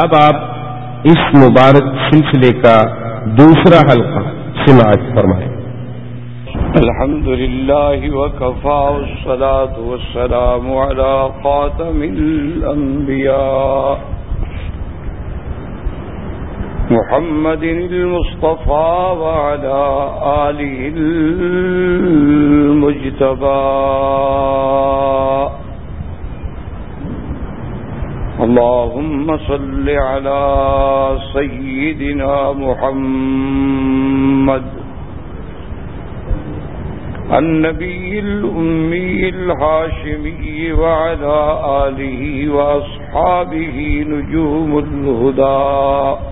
اب آپ اس مبارک سلسلے کا دوسرا حلقہ سماعت فرمائیں۔ الحمد لله وكفى والصلاة والسلام على خاتم الأنبياء محمد المصطفى وعلى آله المجتبى اللهم صل على سيدنا محمد النبي الأمي الهاشمي وعلى آله وأصحابه نجوم الهدى.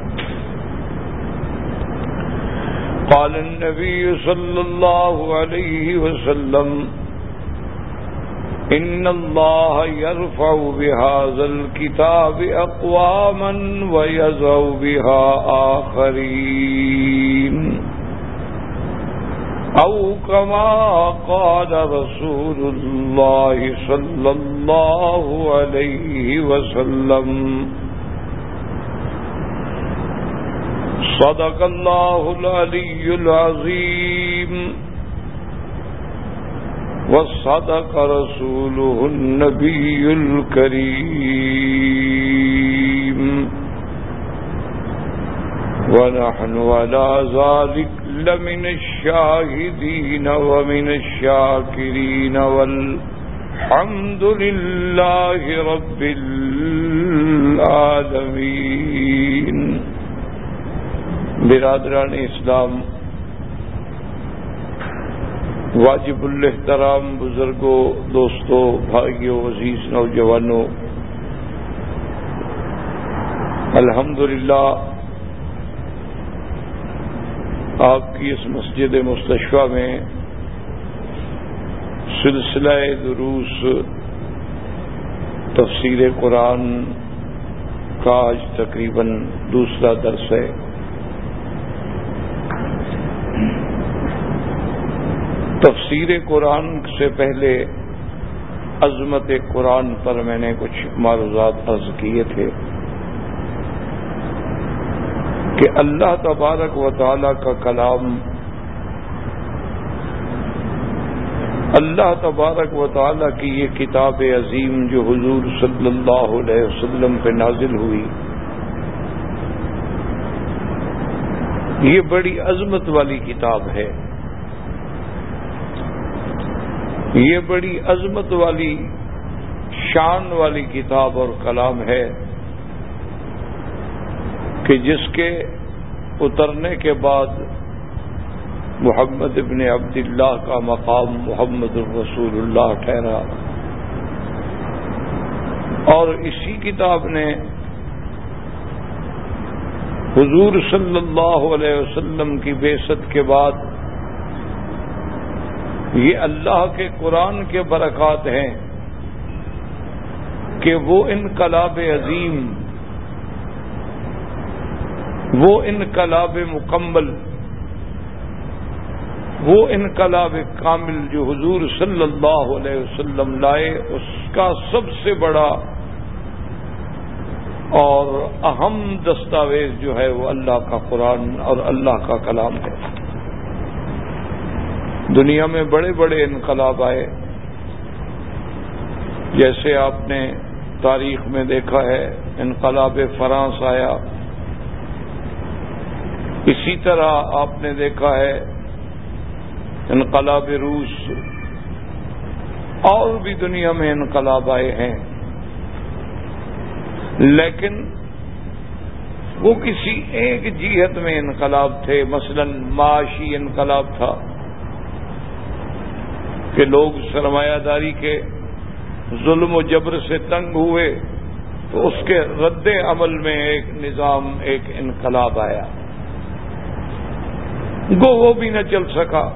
قال النبي صلى الله عليه وسلم، إن الله يرفع بهذا الكتاب أقواما ويزعو بها آخرين. أو كما قال رسول الله صلى الله عليه وسلم صدق الله العلي العظيم. وصدق رسوله النبي الكريم. ونحن على ذلك لمن الشاهدين ومن الشاكرين والحمد لله رب العالمين. برادران اسلام، واجب الحترام بزرگوں، دوستوں، بھائیوں، عزیز نوجوانوں الحمد آپ کی اس مسجد مستشفہ میں سلسلہ دروس، تفسیر قرآن کا آج تقریباً دوسرا درس ہے۔ تفسیر قرآن سے پہلے عظمت قرآن پر میں نے کچھ معروضات عرض کیے تھے کہ اللہ تبارک و تعالی کا کلام اللہ تبارک و تعالی کی یہ کتاب عظیم جو حضور صلی اللہ علیہ وسلم پہ نازل ہوئی، یہ بڑی عظمت والی کتاب ہے۔ یہ بڑی عظمت والی شان والی کتاب اور کلام ہے کہ جس کے اترنے کے بعد محمد ابن عبداللہ کا مقام محمد الرسول اللہ ٹھہرا۔ اور اسی کتاب نے حضور صلی اللہ علیہ وسلم کی بیست کے بعد یہ اللہ کے قرآن کے برکات ہیں کہ وہ انقلاب عظیم، وہ انقلاب مکمل، وہ انقلاب کامل جو حضور صلی اللہ علیہ وسلم لائے، اس کا سب سے بڑا اور اہم دستاویز جو ہے وہ اللہ کا قرآن اور اللہ کا کلام ہے۔ دنیا میں بڑے بڑے انقلاب آئے۔ جیسے آپ نے تاریخ میں دیکھا ہے، انقلاب فرانس آیا۔ اسی طرح آپ نے دیکھا ہے، انقلاب روس۔ اور بھی دنیا میں انقلاب آئے ہیں۔ لیکن وہ کسی ایک جیہت میں انقلاب تھے، مثلا معاشی انقلاب تھا۔ کہ لوگ سرمایہ داری کے ظلم و جبر سے تنگ ہوئے تو اس کے رد عمل میں ایک نظام، ایک انقلاب آیا۔ گو وہ بھی نہ چل سکا۔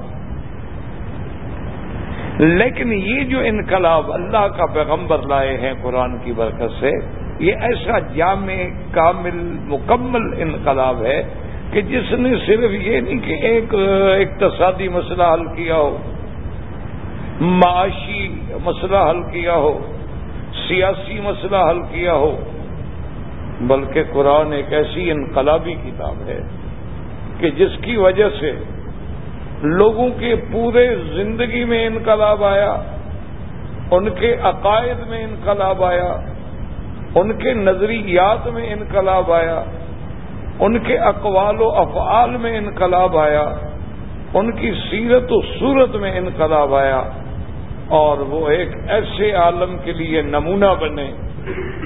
لیکن یہ جو انقلاب اللہ کا پیغمبر لائے ہیں قرآن کی برکت سے، یہ ایسا جامع، کامل، مکمل انقلاب ہے کہ جس نے صرف یہ نہیں کہ ایک اقتصادی مسئلہ حل کیا ہو۔ معاشی مسئلہ حل کیا ہو، سیاسی مسئلہ حل کیا ہو، بلکہ قرآن ایک ایسی انقلابی کتاب ہے کہ جس کی وجہ سے لوگوں کے پورے زندگی میں انقلاب آیا، ان کے عقائد میں انقلاب آیا، ان کے نظریات میں انقلاب آیا، ان کے اقوال و افعال میں انقلاب آیا، ان کی سیرت و صورت میں انقلاب آیا۔ اور وہ ایک ایسے عالم کے لیے نمونہ بنے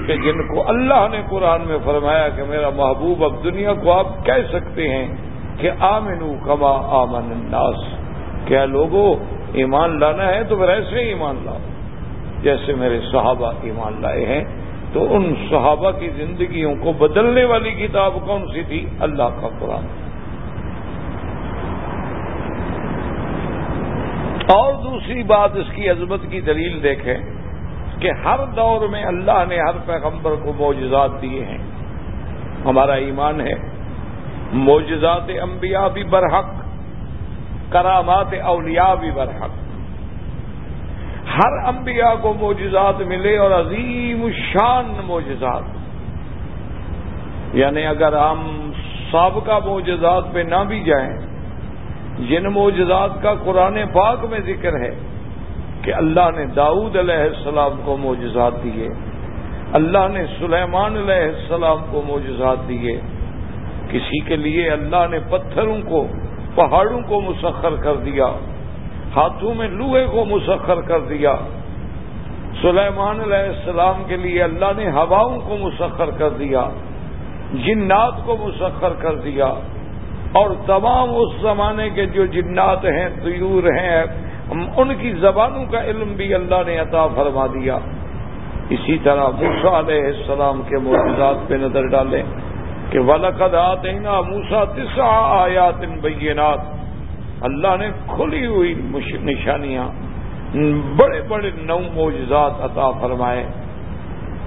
کہ جن کو اللہ نے قرآن میں فرمایا کہ میرا محبوب اب دنیا کو آپ کہہ سکتے ہیں کہ آمنو کما آمن الناس۔ کیا لوگوں ایمان لانا ہے تو پھر ایسے ہی ایمان لاؤ۔ جیسے میرے صحابہ ایمان لائے ہیں تو ان صحابہ کی زندگیوں کو بدلنے والی کتاب کون سی تھی؟ اللہ کا قرآن۔ اور دوسری بات اس کی عظمت کی دلیل دیکھیں کہ ہر دور میں اللہ نے ہر پیغمبر کو معجزات دیے ہیں۔ ہمارا ایمان ہے۔ معجزات انبیاء بھی برحق، کرامات اولیاء بھی برحق۔ ہر انبیاء کو معجزات ملے اور عظیم شان معجزات۔ یعنی اگر ہم سابقہ معجزات پہ نہ بھی جائیں جن معجزات کا قرآن پاک میں ذکر ہے کہ اللہ نے داؤد علیہ السلام کو معجزات دیے، اللہ نے سلیمان علیہ السلام کو معجزات دیے۔ کسی کے لیے اللہ نے پتھروں کو، پہاڑوں کو مسخر کر دیا، ہاتھوں میں لوہے کو مسخر کر دیا۔ سلیمان علیہ السلام کے لیے اللہ نے ہواؤں کو مسخر کر دیا، جنات کو مسخر کر دیا۔ اور تمام اس زمانے کے جو جنات ہیں، طیور ہیں ان کی زبانوں کا علم بھی اللہ نے عطا فرما دیا۔ اسی طرح موسا علیہ السلام کے معجزات پہ نظر ڈالیں کہ ولقد آتے نا موسا تسا آیات بینات اللہ نے کھلی ہوئی نشانیاں، بڑے بڑے نو معجزات عطا فرمائے۔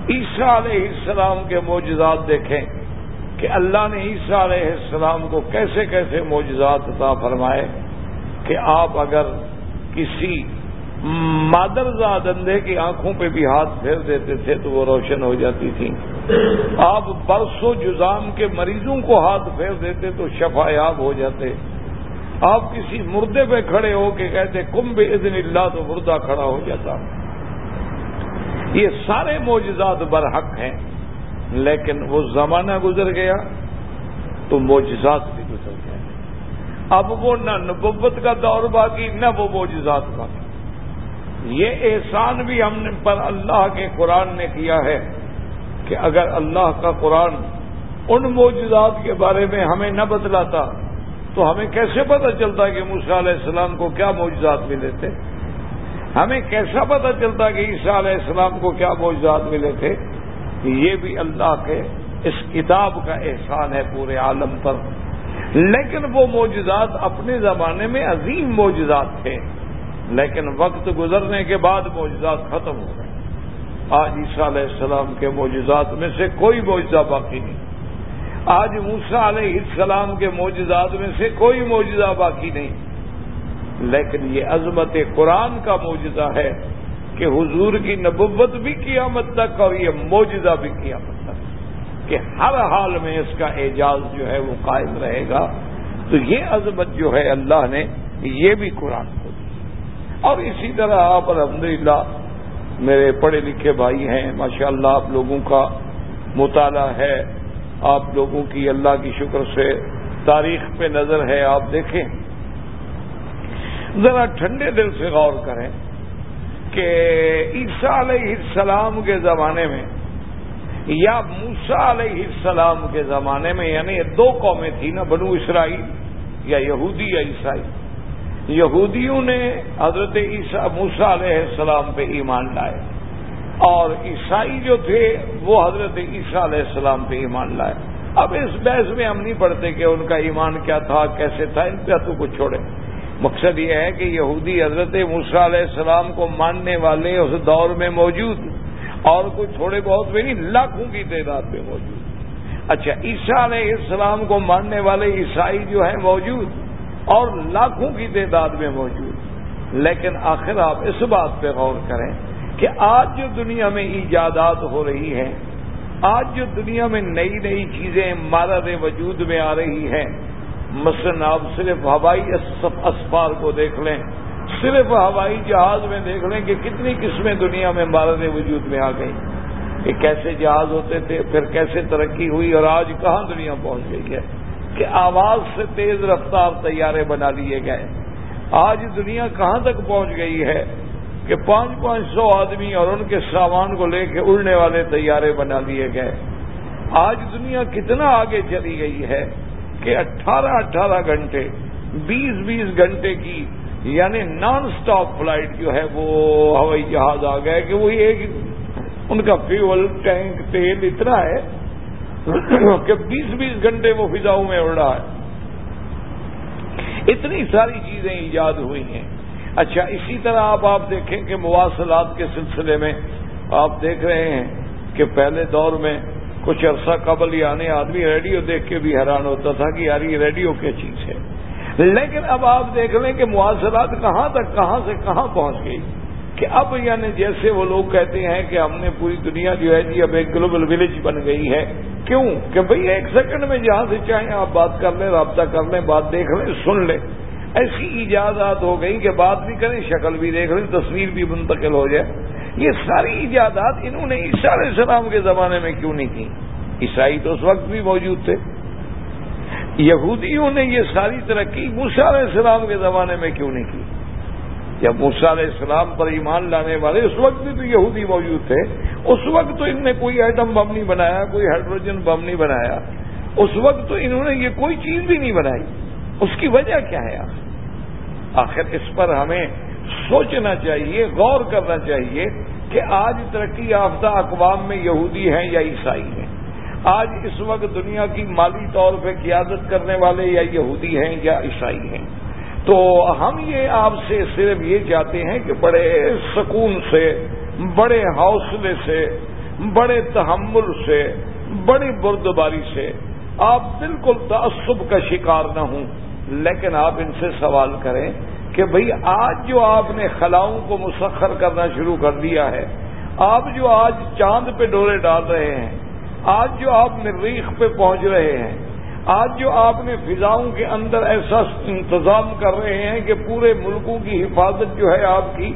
عیسیٰ علیہ السلام کے معجزات دیکھیں۔ کہ اللہ نے عیسیٰ علیہ السلام کو کیسے کیسے معجزات عطا فرمائے کہ آپ اگر کسی مادرزاد اندھے کی آنکھوں پہ بھی ہاتھ پھیر دیتے تھے تو وہ روشن ہو جاتی تھی آپ برسوں جزام کے مریضوں کو ہاتھ پھیر دیتے تو شفایاب ہو جاتے۔ آپ کسی مردے پہ کھڑے ہو کے کہتے، کم بے عدن اللہ تو مردہ کھڑا ہو جاتا یہ سارے موجزات برحق ہیں۔ لیکن وہ زمانہ گزر گیا تو موجزات بھی گزر گئے۔ اب وہ نہ نبوت کا دور باقی، نہ وہ موجزات باقی۔ یہ احسان بھی ہم نے پر اللہ کے قرآن نے کیا ہے کہ اگر اللہ کا قرآن ان موجزات کے بارے میں ہمیں نہ بدلاتا تو ہمیں کیسے پتہ چلتا کہ موسیٰ علیہ السلام کو کیا معجزات ملے تھے؟ ہمیں کیسا پتہ چلتا کہ عیسیٰ علیہ السلام کو کیا معجزات ملے تھے؟ یہ بھی اللہ کے اس کتاب کا احسان ہے پورے عالم پر۔ لیکن وہ معجزات اپنے زمانے میں عظیم معجزات تھے۔ لیکن وقت گزرنے کے بعد معجزات ختم ہو گئے۔ آج عیسیٰ علیہ السلام کے معجزات میں سے کوئی معجزہ باقی نہیں۔ آج موسا علیہ السلام کے معجزات میں سے کوئی معجزہ باقی نہیں۔ لیکن یہ عظمت قرآن کا معجزہ ہے۔ کہ حضور کی نبوت بھی قیامت تک اور یہ معجزہ بھی قیامت تک کہ ہر حال میں اس کا اعجاز جو ہے وہ قائم رہے گا۔ تو یہ عظمت جو ہے اللہ نے، یہ بھی قرآن کو دی۔ اور اسی طرح آپ الحمدللہ، میرے پڑھے لکھے بھائی ہیں، ماشاءاللہ اللہ آپ لوگوں کا مطالعہ ہے۔ آپ لوگوں کی اللہ کی شکر سے تاریخ پہ نظر ہے، آپ دیکھیں۔ ذرا ٹھنڈے دل سے غور کریں۔ کہ عیسیٰ علیہ السلام کے زمانے میں یا موسا علیہ السلام کے زمانے میں یعنی دو قومیں تھیں نا، بنو اسرائیل یا یہودی یا عیسائی۔ یہودیوں نے حضرت عیسیٰ موسا علیہ السلام پہ ایمان لائے۔ اور عیسائی جو تھے، وہ حضرت عیسیٰ علیہ السلام پہ ایمان لائے۔ اب اس بحث میں ہم نہیں پڑھتے کہ ان کا ایمان کیا تھا، کیسے تھا، ان پہ تو کچھ چھوڑے۔ مقصد یہ ہے کہ یہودی حضرت موسا علیہ السلام کو ماننے والے اس دور میں موجود اور کوئی تھوڑے بہت بھی نہیں، لاکھوں کی تعداد میں موجود۔ اچھا عیسیٰ علیہ السلام کو ماننے والے عیسائی جو ہیں موجود اور لاکھوں کی تعداد میں موجود۔ لیکن آخر آپ اس بات پہ غور کریں کہ آج جو دنیا میں ایجادات ہو رہی ہیں، آج جو دنیا میں نئی نئی چیزیں مارد وجود میں آ رہی ہیں مثلاً آپ صرف ہوائی اسفار کو دیکھ لیں، صرف ہوائی جہاز میں دیکھ لیں کہ کتنی قسمیں دنیا میں مارد وجود میں آ گئی کہ کیسے جہاز ہوتے تھے، پھر کیسے ترقی ہوئی اور آج کہاں دنیا پہنچ گئی ہے۔ کہ آواز سے تیز رفتار طیارے بنا لیے گئے۔ آج دنیا کہاں تک پہنچ گئی ہے کہ پانچ پانچ سو آدمی اور ان کے سامان کو لے کے اڑنے والے طیارے بنا لیے گئے۔ آج دنیا کتنا آگے چلی گئی ہے۔ کہ اٹھارہ اٹھارہ گھنٹے، بیس بیس گھنٹے کی یعنی نان سٹاپ فلائٹ جو ہے وہ ہوائی جہاز آ گئے کہ وہی ایک ان کا فیول ٹینک تیل اتنا ہے کہ بیس بیس گھنٹے وہ فضاؤں میں اڑ رہا ہے۔ اتنی ساری چیزیں ایجاد ہوئی ہیں۔ اچھا اسی طرح آپ آپ دیکھیں کہ مواصلات کے سلسلے میں آپ دیکھ رہے ہیں کہ پہلے دور میں کچھ عرصہ قبل یعنی آدمی ریڈیو دیکھ کے بھی حیران ہوتا تھا کہ یار یہ ریڈیو کیا چیز ہے۔ لیکن اب آپ دیکھ لیں کہ مواصلات کہاں تک، کہاں سے کہاں پہنچ گئی۔ کہ اب یعنی جیسے وہ لوگ کہتے ہیں کہ ہم نے پوری دنیا جو ہے جی اب ایک گلوبل ولیج بن گئی ہے۔ کیوں؟ کہ بھئی ایک سیکنڈ میں جہاں سے چاہیں آپ بات کر لیں، رابطہ کر لیں، بات دیکھ لیں، سن لیں۔ ایسی ایجادات ہو گئی کہ بات بھی کریں، شکل بھی دیکھ لیں، تصویر بھی منتقل ہو جائے۔ یہ ساری ایجادات انہوں نے عیسیٰ علیہ السلام کے زمانے میں کیوں نہیں کی؟ عیسائی تو اس وقت بھی موجود تھے۔ یہودیوں نے یہ ساری ترقی موسا علیہ السلام کے زمانے میں کیوں نہیں کی؟ جب موسا علیہ السلام پر ایمان لانے والے اس وقت بھی تو یہودی موجود تھے۔ اس وقت تو ان نے کوئی ایٹم بم نہیں بنایا، کوئی ہائیڈروجن بم نہیں بنایا۔ اس وقت تو انہوں نے یہ کوئی چیز بھی نہیں بنائی۔ اس کی وجہ کیا ہے آخر اس پر ہمیں سوچنا چاہیے، غور کرنا چاہیے کہ آج ترقی یافتہ اقوام میں یہودی ہیں یا عیسائی ہیں۔ آج اس وقت دنیا کی مالی طور پہ قیادت کرنے والے یا یہودی ہیں یا عیسائی ہیں۔ تو ہم یہ آپ سے صرف یہ چاہتے ہیں کہ بڑے سکون سے، بڑے حوصلے سے، بڑے تحمل سے، بڑی بردباری سے آپ بالکل تعصب کا شکار نہ ہوں، لیکن آپ ان سے سوال کریں کہ بھئی آج جو آپ نے خلاؤں کو مسخر کرنا شروع کر دیا ہے، آپ جو آج چاند پہ ڈورے ڈال رہے ہیں، آج جو آپ مریخ پہ پہنچ رہے ہیں، آج جو آپ نے فضاؤں کے اندر ایسا انتظام کر رہے ہیں کہ پورے ملکوں کی حفاظت جو ہے آپ کی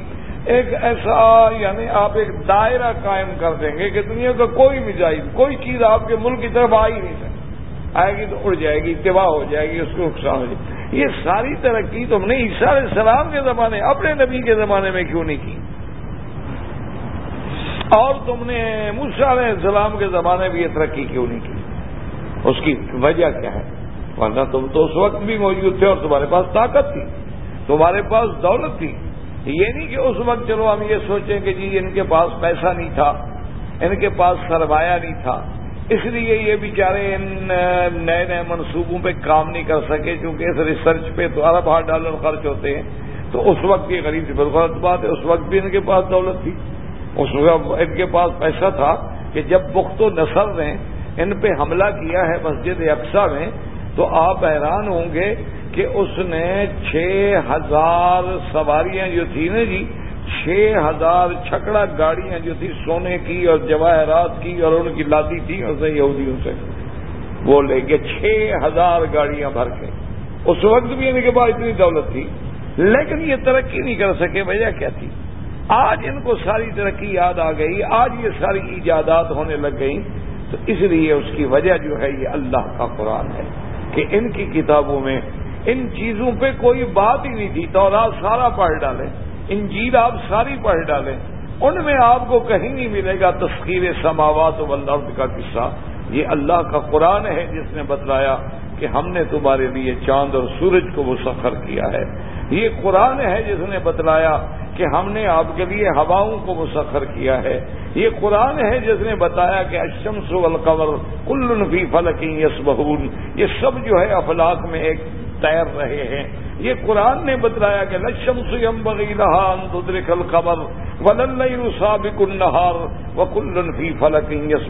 ایک ایسا یعنی آپ ایک دائرہ قائم کر دیں گے کہ دنیا کا کوئی مزاج کوئی چیز آپ کے ملک کی طرف آ ہی نہیں سکتی۔ آئے گی تو اڑ جائے گی، اتباع ہو جائے گی، اس کو نقصان ہو جائے گی یہ ساری ترقی تم نے عیسیٰ علیہ السلام کے زمانے، اپنے نبی کے زمانے میں کیوں نہیں کی؟ اور تم نے موسیٰ علیہ السلام کے زمانے میں یہ ترقی کیوں نہیں کی؟ اس کی وجہ کیا ہے؟ ورنہ تم تو اس وقت بھی موجود تھے اور تمہارے پاس طاقت تھی، تمہارے پاس دولت تھی۔ یہ نہیں کہ اس وقت چلو ہم یہ سوچیں کہ جی ان کے پاس پیسہ نہیں تھا، ان کے پاس سرمایہ نہیں تھا۔ اس لیے یہ بیچارے ان نئے نئے منصوبوں پہ کام نہیں کر سکے کیونکہ اس ریسرچ پہ تو ارب ہار ڈالر خرچ ہوتے ہیں۔ تو اس وقت یہ غریب غلط بات ہے، اس وقت بھی ان کے پاس دولت تھی۔ اس وقت ان کے پاس پیسہ تھا کہ جب بخت و نسل نے ان پہ حملہ کیا ہے مسجد اقسا میں، تو آپ حیران ہوں گے کہ اس نے چھ ہزار سواریاں جو تھیں نا جی چھ ہزار چھکڑا گاڑیاں جو تھی سونے کی اور جواہرات کی اور ان کی لادی تھی اسے یہودیوں سے۔ وہ لے کے چھ ہزار گاڑیاں بھر کے۔ اس وقت بھی ان کے پاس اتنی دولت تھی، لیکن یہ ترقی نہیں کر سکے، وجہ کیا تھی؟ آج ان کو ساری ترقی یاد آ گئی، آج یہ ساری ایجادات ہونے لگ گئی تو اس لیے اس کی وجہ جو ہے، یہ اللہ کا قرآن ہے کہ ان کی کتابوں میں ان چیزوں پہ کوئی بات ہی نہیں تھی۔ تو آپ سارا پڑھ ڈالیں۔ انجیل آپ ساری پڑھ ڈالیں۔ ان میں آپ کو کہیں نہیں ملے گا تسخیر سماوات والارض کا قصہ۔ یہ اللہ کا قرآن ہے جس نے بتلایا کہ ہم نے تمہارے لیے چاند اور سورج کو مسخر کیا ہے۔ یہ قرآن ہے جس نے بتلایا کہ ہم نے آپ کے لیے ہواؤں کو مسخر کیا ہے۔ یہ قرآن ہے جس نے بتایا کہ اشمس والقمر کل فی فلکی یس یہ سب جو ہے افلاق میں ایک تیر رہے ہیں۔ یہ قرآن نے بتلایا کہ لشم سیم بغیران تدرک خبر ولن سابق النہار وکل فی فلک یس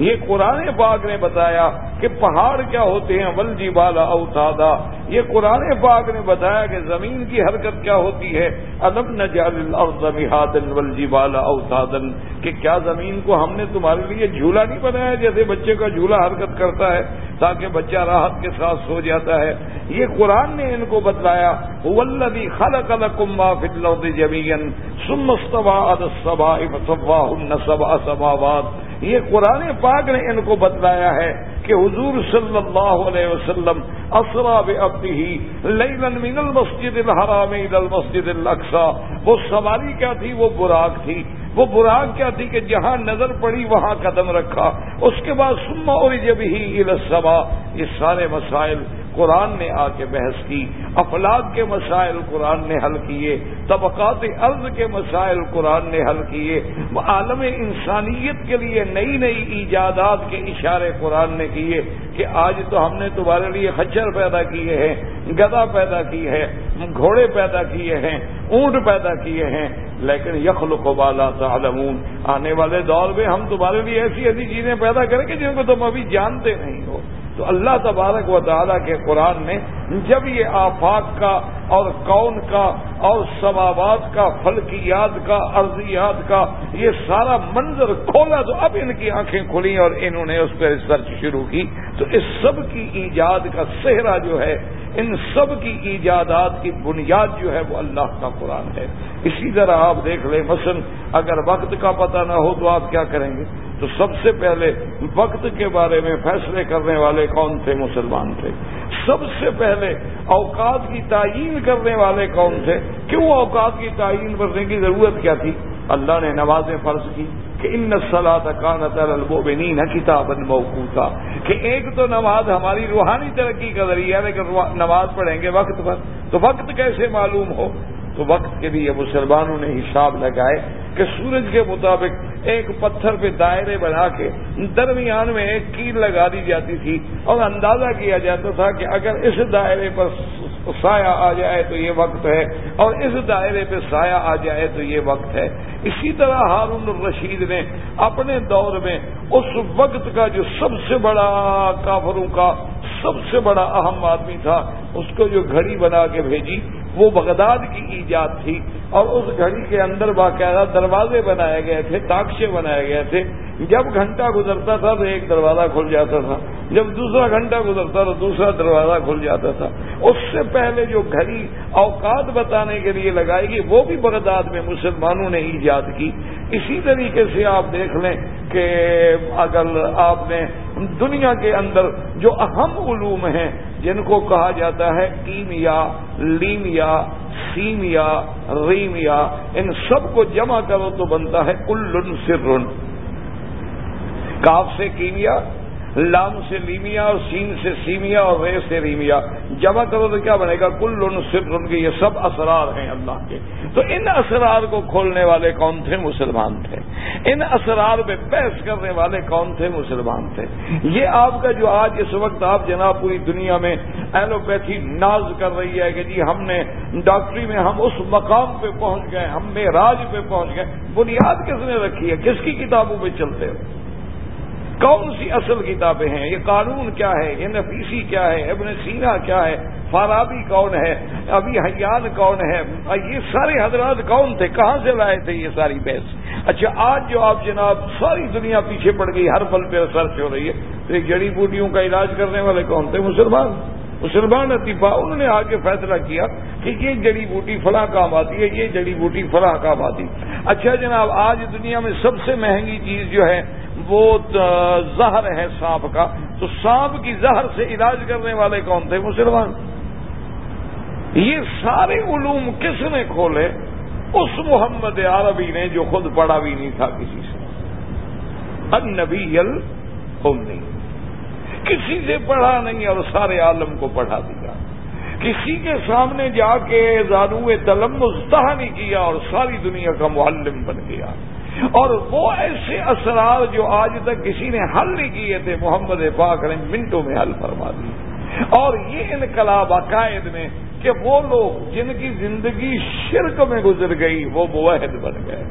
یہ قرآن پاک نے بتایا کہ پہاڑ کیا ہوتے ہیں ولجی بالا اوتادا یہ قرآن پاک نے بتایا کہ زمین کی حرکت کیا ہوتی ہے ادب نجال الارض مہادن ولجی بالا اوتادن کہ کیا زمین کو ہم نے تمہارے لیے جھولا نہیں بنایا جیسے بچے کا جھولا حرکت کرتا ہے تاکہ بچہ راحت کے ساتھ سو جاتا ہے یہ قرآن نے ان کو بتلایا ولدی خلق لکم ما فی الارض جميعا، ثم استوى على السماء فسواهن سبع سماوات. یہ قرآن پاک نے ان کو بتلایا ہے کہ حضور صلی اللہ علیہ وسلم اسرا بعبده ليلا من المسجد الحرام الى المسجد الاقصى وہ سواری کیا تھی؟ وہ براق تھی۔ وہ براق کیا تھی کہ جہاں نظر پڑی وہاں قدم رکھا۔ اس کے بعد سما اور جب ہی السما یہ سارے مسائل قرآن نے آ کے بحث کی افلاق کے مسائل قرآن نے حل کیے، طبقات عرض کے مسائل قرآن نے حل کیے، عالم انسانیت کے لیے نئی نئی ایجادات کے اشارے قرآن نے کیے کہ آج تو ہم نے تمہارے لیے خچر پیدا کیے ہیں، گدا پیدا کی ہے، گھوڑے پیدا کیے ہیں، اونٹ پیدا کیے ہیں، لیکن یخل کو بالا تعلمون۔ آنے والے دور میں ہم تمہارے لیے ایسی ایسی چیزیں پیدا کریں گے جن کو تم ابھی جانتے نہیں ہو۔ تو اللہ تبارک و تعالیٰ کے قرآن میں جب یہ آفاق کا اور کون کا اور سماوات کا فلکیات کا ارضیات کا، یہ سارا منظر کھولا تو اب ان کی آنکھیں کھلی اور انہوں نے اس پہ ریسرچ شروع کی۔ تو اس سب کی ایجاد کا صحرا جو ہے ان سب کی ایجادات کی بنیاد جو ہے وہ اللہ کا قرآن ہے۔ اسی طرح آپ دیکھ لیں، مثلا اگر وقت کا پتہ نہ ہو تو آپ کیا کریں گے؟ تو سب سے پہلے وقت کے بارے میں فیصلے کرنے والے کون تھے؟ مسلمان تھے۔ سب سے پہلے اوقات کی تعین کرنے والے کون تھے؟ کیوں اوقات کی تعین کرنے کی ضرورت کیا تھی؟ اللہ نے نمازیں فرض کی۔ کہ ان نسلا تکان البوبنی کتاب موقوتا، کہ ایک تو نماز ہماری روحانی ترقی کا ذریعہ ہے، لیکن نماز پڑھیں گے وقت پر۔ تو وقت کیسے معلوم ہو؟ تو وقت کے لیے مسلمانوں نے حساب لگائے کہ سورج کے مطابق ایک پتھر پہ دائرے بنا کے درمیان میں ایک کیل لگا دی جاتی تھی اور اندازہ کیا جاتا تھا کہ اگر اس دائرے پر سایہ آ جائے تو یہ وقت ہے اور اس دائرے پہ سایہ آ جائے تو یہ وقت ہے۔ اسی طرح ہارون الرشید نے اپنے دور میں اس وقت کا جو سب سے بڑا کافروں کا سب سے بڑا اہم آدمی تھا، اس کو جو گھڑی بنا کے بھیجی، وہ بغداد کی ایجاد تھی اور اس گھڑی کے اندر باقاعدہ دروازے بنائے گئے تھے، تاکشے بنائے گئے تھے۔ جب گھنٹہ گزرتا تھا تو ایک دروازہ کھل جاتا تھا۔ جب دوسرا گھنٹہ گزرتا تو دوسرا دروازہ کھل جاتا تھا۔ اس سے پہلے جو گھڑی اوقات بتانے کے لیے لگائے گی وہ بھی بغداد میں مسلمانوں نے ایجاد کی۔ اسی طریقے سے آپ دیکھ لیں کہ اگر آپ نے دنیا کے اندر جو اہم علوم ہیں، جن کو کہا جاتا ہے کیمیا لیمیا، سیمیا، ریمیا، ان سب کو جمع کرو تو بنتا ہے کل سر کاف سے کیمیا لام سے لیمیا اور سین سے سیمیا اور رے سے ریمیا جمع کرو تو کیا بنے گا؟ کل صرف ان کے یہ سب اسرار ہیں اللہ کے۔ تو ان اسرار کو کھولنے والے کون تھے؟ مسلمان تھے۔ ان اسرار پہ بحث کرنے والے کون تھے؟ مسلمان تھے۔ یہ آپ کا جو آج اس وقت آپ جناب پوری دنیا میں ایلوپیتھی ناز کر رہی ہے کہ جی ہم نے ڈاکٹری میں ہم اس مقام پہ پہنچ گئے، ہم میں راج پہ پہنچ گئے۔ بنیاد کس نے رکھی ہے؟ کس کی کتابوں پہ چلتے ہو؟ کون سی اصل کتابیں ہیں؟ یہ قانون کیا ہے؟ یہ نفیسی کیا ہے؟ ابن سینا کیا ہے؟ فارابی کون ہے؟ ابھی حیان کون ہے؟ یہ سارے حضرات کون تھے؟ کہاں سے لائے تھے یہ ساری بحث؟ اچھا آج جو آپ جناب ساری دنیا پیچھے پڑ گئی، ہر پل پہ ریسرچ ہو رہی ہے، تو یہ جڑی بوٹیوں کا علاج کرنے والے کون تھے؟ مسلمان۔ مسلمان اطیفا انہوں نے آگے فیصلہ کیا کہ یہ جڑی بوٹی فلاں کام آتی ہے، یہ جڑی بوٹی فلاں کام آتی اچھا جناب، آج دنیا میں سب سے مہنگی چیز جو ہے، وہ زہر ہے سانپ کا۔ تو سانپ کی زہر سے علاج کرنے والے کون تھے؟ مسلمان۔ یہ سارے علوم کس نے کھولے؟ اس محمد عربی نے جو خود پڑھا بھی نہیں تھا کسی سے۔ النبی المی کسی سے پڑھا نہیں اور سارے عالم کو پڑھا دیا۔ کسی کے سامنے جا کے زانو تلم نہیں کیا اور ساری دنیا کا معلم بن گیا۔ اور وہ ایسے اثرات جو آج تک کسی نے حل نہیں کیے تھے، محمد پاک نے منٹوں میں حل فرما دی۔ اور یہ انقلاب عقائد میں کہ وہ لوگ جن کی زندگی شرک میں گزر گئی، وہ موحد بن گئے۔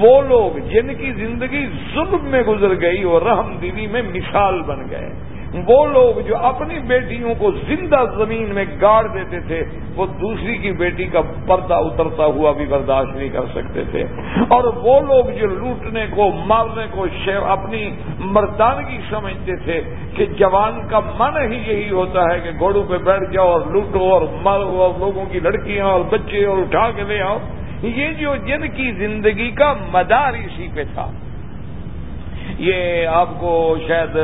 وہ لوگ جن کی زندگی ظلم میں گزر گئی، وہ رحم دیوی میں مثال بن گئے۔ وہ لوگ جو اپنی بیٹیوں کو زندہ زمین میں گاڑ دیتے تھے، وہ دوسری کی بیٹی کا پردہ اترتا ہوا بھی برداشت نہیں کر سکتے تھے۔ اور وہ لوگ جو لوٹنے کو، مارنے کو اپنی مردانگی سمجھتے تھے کہ جوان کا من ہی یہی ہوتا ہے کہ گھوڑوں پہ بیٹھ جاؤ اور لوٹو اور مارو اور لوگوں کی لڑکیاں اور بچے اور اٹھا کے لے آؤ۔ یہ جو جن کی زندگی کا مدار اسی پہ تھا۔ یہ آپ کو شاید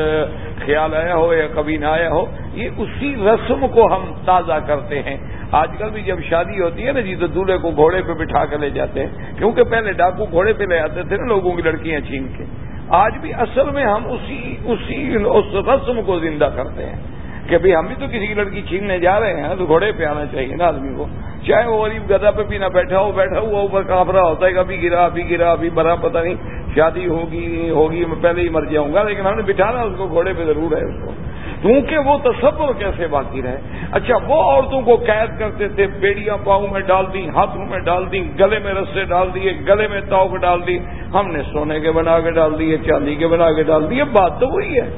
خیال آیا ہو یا کبھی نہ آیا ہو، یہ اسی رسم کو ہم تازہ کرتے ہیں۔ آج کل بھی جب شادی ہوتی ہے نا جی تو دولہے کو گھوڑے پہ بٹھا کے لے جاتے ہیں۔ کیونکہ پہلے ڈاکو گھوڑے پہ لے آتے تھے نا لوگوں کی لڑکیاں چھین کے۔ آج بھی اصل میں ہم اسی اسی اس رسم کو زندہ کرتے ہیں۔ کہ بھائی ہم بھی تو کسی کی لڑکی چھیننے جا رہے ہیں تو گھوڑے پہ آنا چاہیے نا آدمی کو۔ چاہے وہ غریب گدا پہ بھی نہ بیٹھا ہو، بیٹھا ہوا اوپر کانپ رہا ہوتا ہے ابھی گرا ابھی گرا، ابھی بھرا، پتہ نہیں۔ شادی ہوگی ہوگی، میں پہلے ہی مر جاؤں گا، لیکن ہم نے بٹھانا، اس کو گھوڑے پہ ضرور ہے اس کو۔ کیونکہ وہ تصور کیسے باقی رہے؟ اچھا وہ عورتوں کو قید کرتے تھے بیڑیاں پاؤں میں ڈال دی ہاتھوں میں ڈال دی گلے میں رسے ڈال دیے، گلے میں تاؤ ڈال دی ہم نے سونے کے بنا کے ڈال دیے، چاندی کے بنا کے ڈال دیے، بات تو وہی ہے۔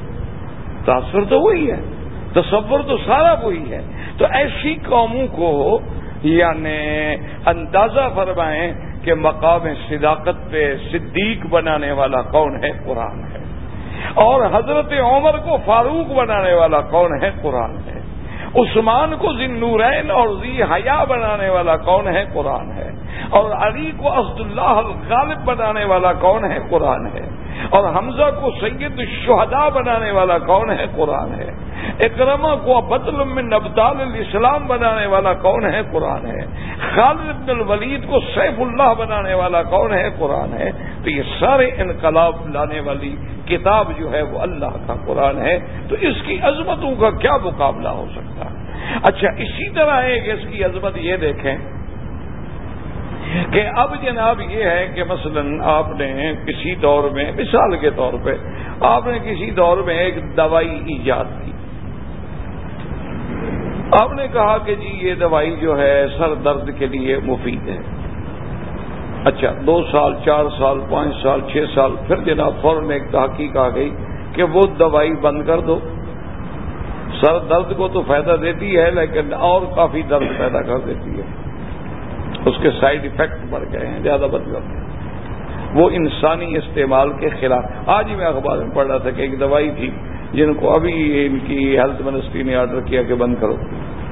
تاثر تو وہی ہے، تصور تو سارا وہی ہے۔ تو ایسی قوموں کو یعنی اندازہ فرمائیں کہ مقام صداقت پہ صدیق بنانے والا کون ہے؟ قرآن ہے۔ اور حضرت عمر کو فاروق بنانے والا کون ہے؟ قرآن ہے۔ عثمان کو ذن نورین اور ذی حیا بنانے والا کون ہے؟ قرآن ہے۔ اور علی کو اسد اللہ غالب بنانے والا کون ہے؟ قرآن ہے۔ اور حمزہ کو سید الشہداء بنانے والا کون ہے؟ قرآن ہے۔ اکرما کو بدل میں نبدال الاسلام بنانے والا کون ہے؟ قرآن ہے۔ خالد بن الولید کو سیف اللہ بنانے والا کون ہے؟ قرآن ہے۔ تو یہ سارے انقلاب لانے والی کتاب جو ہے وہ اللہ کا قرآن ہے۔ تو اس کی عظمتوں کا کیا مقابلہ ہو سکتا؟ ہے اچھا اسی طرح ایک اس کی عظمت یہ دیکھیں۔ کہ اب جناب یہ ہے کہ مثلا آپ نے کسی دور میں، مثال کے طور پہ، آپ نے کسی دور میں ایک دوائی ایجاد کی۔ آپ نے کہا کہ جی یہ دوائی جو ہے سر درد کے لیے مفید ہے۔ اچھا دو سال، چار سال، پانچ سال، چھ سال، پھر جناب فوراً ایک تحقیق آ گئی کہ وہ دوائی بند کر دو۔ سر درد کو تو فائدہ دیتی ہے، لیکن اور کافی درد پیدا کر دیتی ہے۔ اس کے سائڈ ایفیکٹ بڑھ گئے ہیں، زیادہ بد گئے ہیں۔ وہ انسانی استعمال کے خلاف۔ آج ہی میں اخبار میں پڑھ رہا تھا کہ ایک دوائی تھی جن کو ابھی ان کی ہیلتھ منسٹری نے آرڈر کیا کہ بند کرو،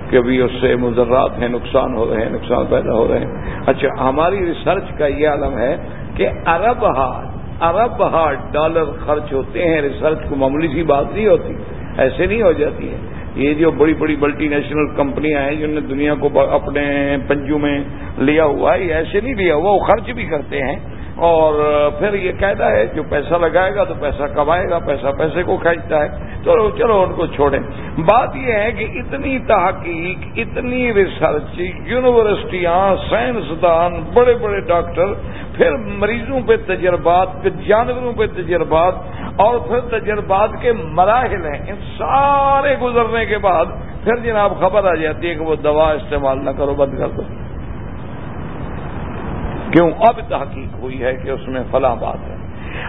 کہ ابھی اس سے مذرات ہیں، نقصان ہو رہے ہیں، نقصان پیدا ہو رہے ہیں۔ اچھا ہماری ریسرچ کا یہ عالم ہے کہ ارب ہارٹ ارب ہارٹ ڈالر خرچ ہوتے ہیں۔ ریسرچ کو معمولی سی بات نہیں ہوتی، ایسے نہیں ہو جاتی ہے۔ یہ جو بڑی بڑی ملٹی نیشنل کمپنیاں ہیں جنہوں نے دنیا کو اپنے پنجو میں لیا ہوا ہے ایسے نہیں لیا ہوا، وہ خرچ بھی کرتے ہیں۔ اور پھر یہ کہتا ہے جو پیسہ لگائے گا تو پیسہ کمائے گا، پیسہ پیسے کو کھینچتا ہے۔ چلو چلو ان کو چھوڑیں۔ بات یہ ہے کہ اتنی تحقیق، اتنی ریسرچ یونیورسٹیاں سائنسدان بڑے بڑے ڈاکٹر پھر مریضوں پہ تجربات، پھر جانوروں پہ تجربات، اور پھر تجربات کے مراحل ہیں۔ ان سارے گزرنے کے بعد پھر جناب خبر آ جاتی ہے کہ وہ دوا استعمال نہ کرو، بند کر دو۔ کیوں اب تحقیق ہوئی ہے کہ اس میں فلاں بات ہے۔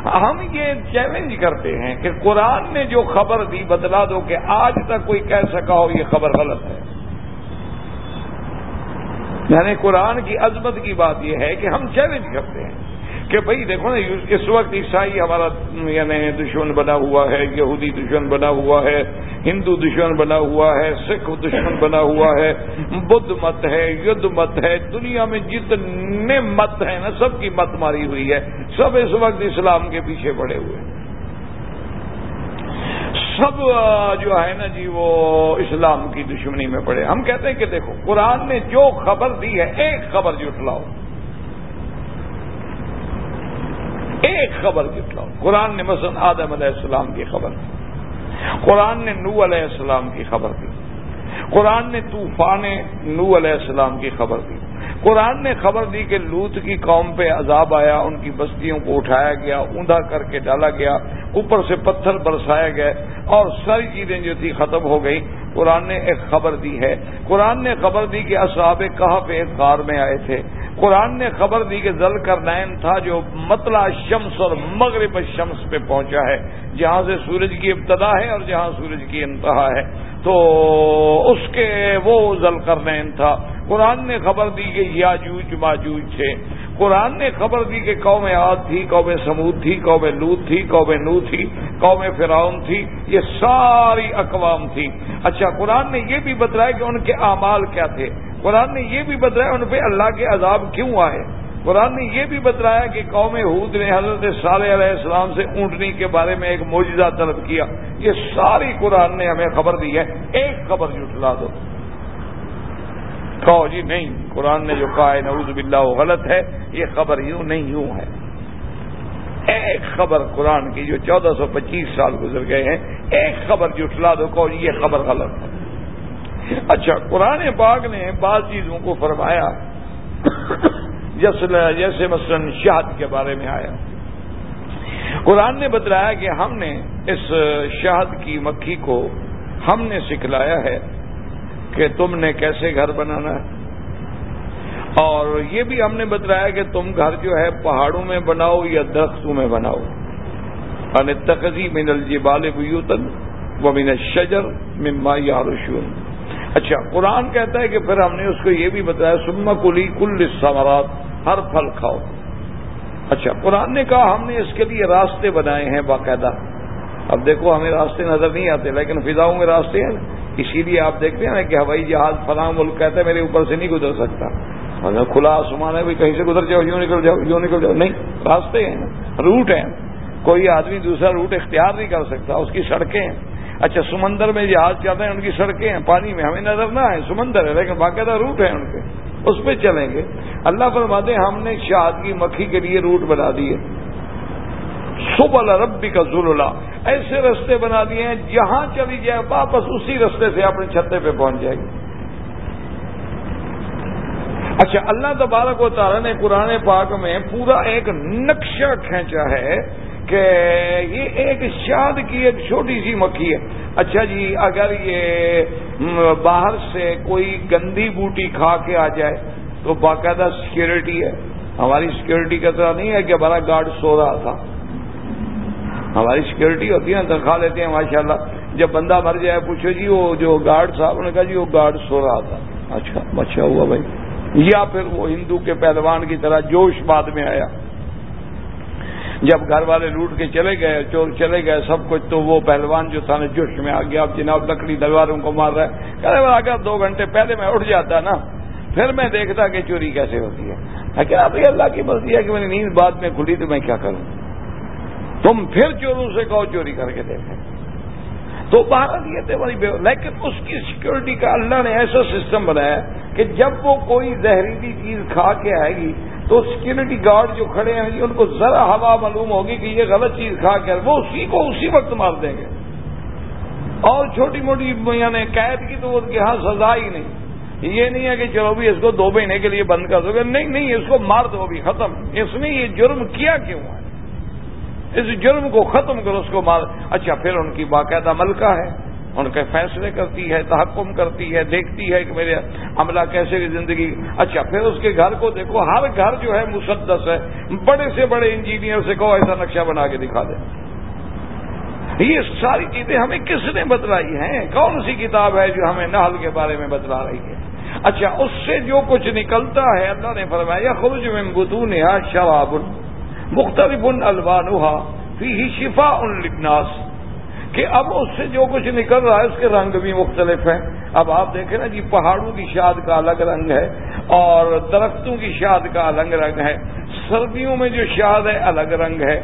ہم یہ چیلنج کرتے ہیں کہ قرآن نے جو خبر دی بدلا دو کہ آج تک کوئی کہہ سکا ہو یہ خبر غلط ہے۔ یعنی قرآن کی عظمت کی بات یہ ہے کہ ہم چیلنج کرتے ہیں۔ کہ بھائی دیکھو نا، اس وقت عیسائی ہمارا یعنی دشمن بنا ہوا ہے، یہودی دشمن بنا ہوا ہے، ہندو دشمن بنا ہوا ہے، سکھ دشمن بنا ہوا ہے، بدھ مت ہے، یدھ مت ہے، دنیا میں جتنے مت ہیں نا، سب کی مت ماری ہوئی ہے۔ سب اس وقت اسلام کے پیچھے پڑے ہوئے سب جو ہے نا جی وہ اسلام کی دشمنی میں پڑے۔ ہم کہتے ہیں کہ دیکھو، قرآن نے جو خبر دی ہے، ایک خبر جٹلاؤ ایک خبر جٹلاؤ قرآن نے مثلا آدم علیہ السلام کی خبر دی قرآن نے نو علیہ السلام کی خبر دی قرآن نے طوفان نو علیہ السلام کی خبر دی قرآن نے خبر دی کہ لوت کی قوم پہ عذاب آیا، ان کی بستیوں کو اٹھایا گیا، اوندا کر کے ڈالا گیا، اوپر سے پتھر برسائے گئے اور ساری چیزیں جو تھی ختم ہو گئی۔ قرآن نے ایک خبر دی ہے۔ قرآن نے خبر دی کہ اصحاب کہاں پہ ایک غار میں آئے تھے۔ قرآن نے خبر دی کہ زل کر نین تھا جو مطلع شمس اور مغرب شمس پہ پہنچا ہے، جہاں سے سورج کی ابتدا ہے اور جہاں سورج کی انتہا ہے۔ تو اس کے وہ زل کر نین تھا۔ قرآن نے خبر دی کہ یاجوج ماجوج تھے۔ قرآن نے خبر دی کہ قوم عاد تھی، قوم سمود تھی، قوم لوت تھی، قوم نو تھی، قوم فرعون تھی، یہ ساری اقوام تھی۔ اچھا قرآن نے یہ بھی بتلایا کہ ان کے اعمال کیا تھے۔ قرآن نے یہ بھی بتلایا ان پہ اللہ کے عذاب کیوں آئے۔ قرآن نے یہ بھی بتلایا کہ قوم حود نے حضرت صالح علیہ السلام سے اونٹنی کے بارے میں ایک موجودہ طلب کیا۔ یہ ساری قرآن نے ہمیں خبر دی ہے۔ ایک خبر جٹلا دو۔ کہو جی نہیں، قرآن نے جو کہا ہے، نعوذ باللہ، وہ غلط ہے، یہ خبر یوں نہیں یوں ہے۔ ایک خبر قرآن کی جو چودہ سو پچیس سال گزر گئے ہیں، ایک خبر جٹلا دو، کہو جی یہ خبر غلط ہے۔ اچھا قرآن پاک نے بعض چیزوں کو فرمایا جیسے مثلا شہد کے بارے میں آیا۔ قرآن نے بتلایا کہ ہم نے اس شہد کی مکھی کو ہم نے سکھلایا ہے۔ کہ تم نے کیسے گھر بنانا ہے۔ اور یہ بھی ہم نے بتلایا کہ تم گھر جو ہے پہاڑوں میں بناؤ یا درختوں میں بناؤ۔ ان تخذی من الجبال بیوتن و من الشجر مما یارشون اچھا قرآن کہتا ہے کہ پھر ہم نے اس کو یہ بھی بتایا سما کلی کل ثمرات ہر پھل کھاؤ۔ اچھا قرآن نے کہا ہم نے اس کے لیے راستے بنائے ہیں باقاعدہ۔ اب دیکھو، ہمیں راستے نظر نہیں آتے، لیکن فضاؤں میں راستے ہیں۔ اسی لیے آپ دیکھتے ہیں نا کہ ہوائی جہاز فلاں ملک کہتے ہیں، میرے اوپر سے نہیں گزر سکتا۔ مطلب کھلا آسمان ہے، بھی کہیں سے گزر جاؤ، یوں نکل جاؤ، یوں نکل جاؤ۔ نہیں، راستے ہیں، روٹ ہیں۔ کوئی آدمی دوسرا روٹ اختیار نہیں کر سکتا، اس کی سڑکیں ہیں۔ اچھا سمندر میں جہاز چلتے ہیں، ان کی سڑکیں ہیں۔ پانی میں ہمیں نظر نہ آئے، سمندر ہے، لیکن باقاعدہ روٹ ہے ان کے۔ اس پہ چلیں گے۔ اللہ فرماتے ہیں، ہم نے شہاد کی مکھی کے لیے روٹ بنا دیے۔ سبل ربی کا ذلولہ ایسے رستے بنا دیے ہیں، جہاں چلی جائے واپس اسی رستے سے اپنے چھتے پہ پہنچ جائے گی۔ اچھا اللہ تبارک و تعالیٰ نے قرآن پاک میں پورا ایک نقشہ کھینچا ہے کہ یہ ایک شاد کی ایک چھوٹی سی مکھی ہے۔ اچھا جی اگر یہ باہر سے کوئی گندی بوٹی کھا کے آ جائے تو باقاعدہ سیکورٹی ہے۔ ہماری سیکورٹی کا طرح نہیں ہے کہ ہمارا گارڈ سو رہا تھا۔ ہماری سیکورٹی ہوتی ہے نا تنخواہ لیتے ہیں ماشاء اللہ جب بندہ مر جائے، پوچھو جی وہ جو گارڈ صاحب نے کہا جی وہ گارڈ سو رہا تھا۔ اچھا اچھا ہوا بھائی۔ یا پھر وہ ہندو کے پہلوان کی طرح جوش بعد میں آیا۔ جب گھر والے لوٹ کے چلے گئے، چور چلے گئے، سب کچھ، تو وہ پہلوان جو تھا نا جوش میں آ گیا۔ اب جناب لکڑی دلواروں کو مار رہا ہے۔ کہ اگر دو گھنٹے پہلے میں اٹھ جاتا نا، پھر میں دیکھتا کہ چوری کیسے ہوتی ہے۔ کہ اب اللہ کی مرضی ہے کہ میری نیند بعد میں کھلی، تو میں کیا کروں؟ تم پھر چوروں سے کہو چوری کر کے دیکھیں تو باہر یہ تھے بڑی لیکن اس کی سیکورٹی کا اللہ نے ایسا سسٹم بنایا کہ جب وہ کوئی زہریلی چیز کھا کے آئے گی تو سیکورٹی گارڈ جو کھڑے ہیں ان کو ذرا ہوا معلوم ہوگی کہ یہ غلط چیز کھا کر وہ اسی کو اسی وقت مار دیں گے۔ اور چھوٹی موٹی یعنی قید کی تو ان کے ہاں سزا ہی نہیں۔ یہ نہیں ہے کہ چلو بھی اس کو دو مہینے کے لیے بند کر دو گے۔ نہیں نہیں، اس کو مار دو بھی ختم۔ اس نے یہ جرم کیا کیوں ہے؟ اس جرم کو ختم کرو اس کو مار۔ اچھا پھر ان کی باقاعدہ ملکہ ہے۔ ان کے فیصلے کرتی ہے، تحکم کرتی ہے، دیکھتی ہے کہ میرے عملہ کیسے کی زندگی۔ اچھا پھر اس کے گھر کو دیکھو، ہر گھر جو ہے مسدس ہے۔ بڑے سے بڑے انجینئر سے کہو، ایسا نقشہ بنا کے دکھا دیں یہ ساری چیزیں ہمیں کس نے بتلائی ہیں؟ کون سی کتاب ہے جو ہمیں نہل کے بارے میں بتلا رہی ہے؟ اچھا اس سے جو کچھ نکلتا ہے، اللہ نے فرمایا خروج میں بدون شراب۔ مختلف الوانوہا فی ہی شفا ان لبناس کہ اب اس سے جو کچھ نکل رہا ہے، اس کے رنگ بھی مختلف ہیں۔ اب آپ دیکھیں نا جی پہاڑوں کی شاد کا الگ رنگ ہے اور درختوں کی شاد کا الگ رنگ ہے۔ سردیوں میں جو شاد ہے، الگ رنگ ہے۔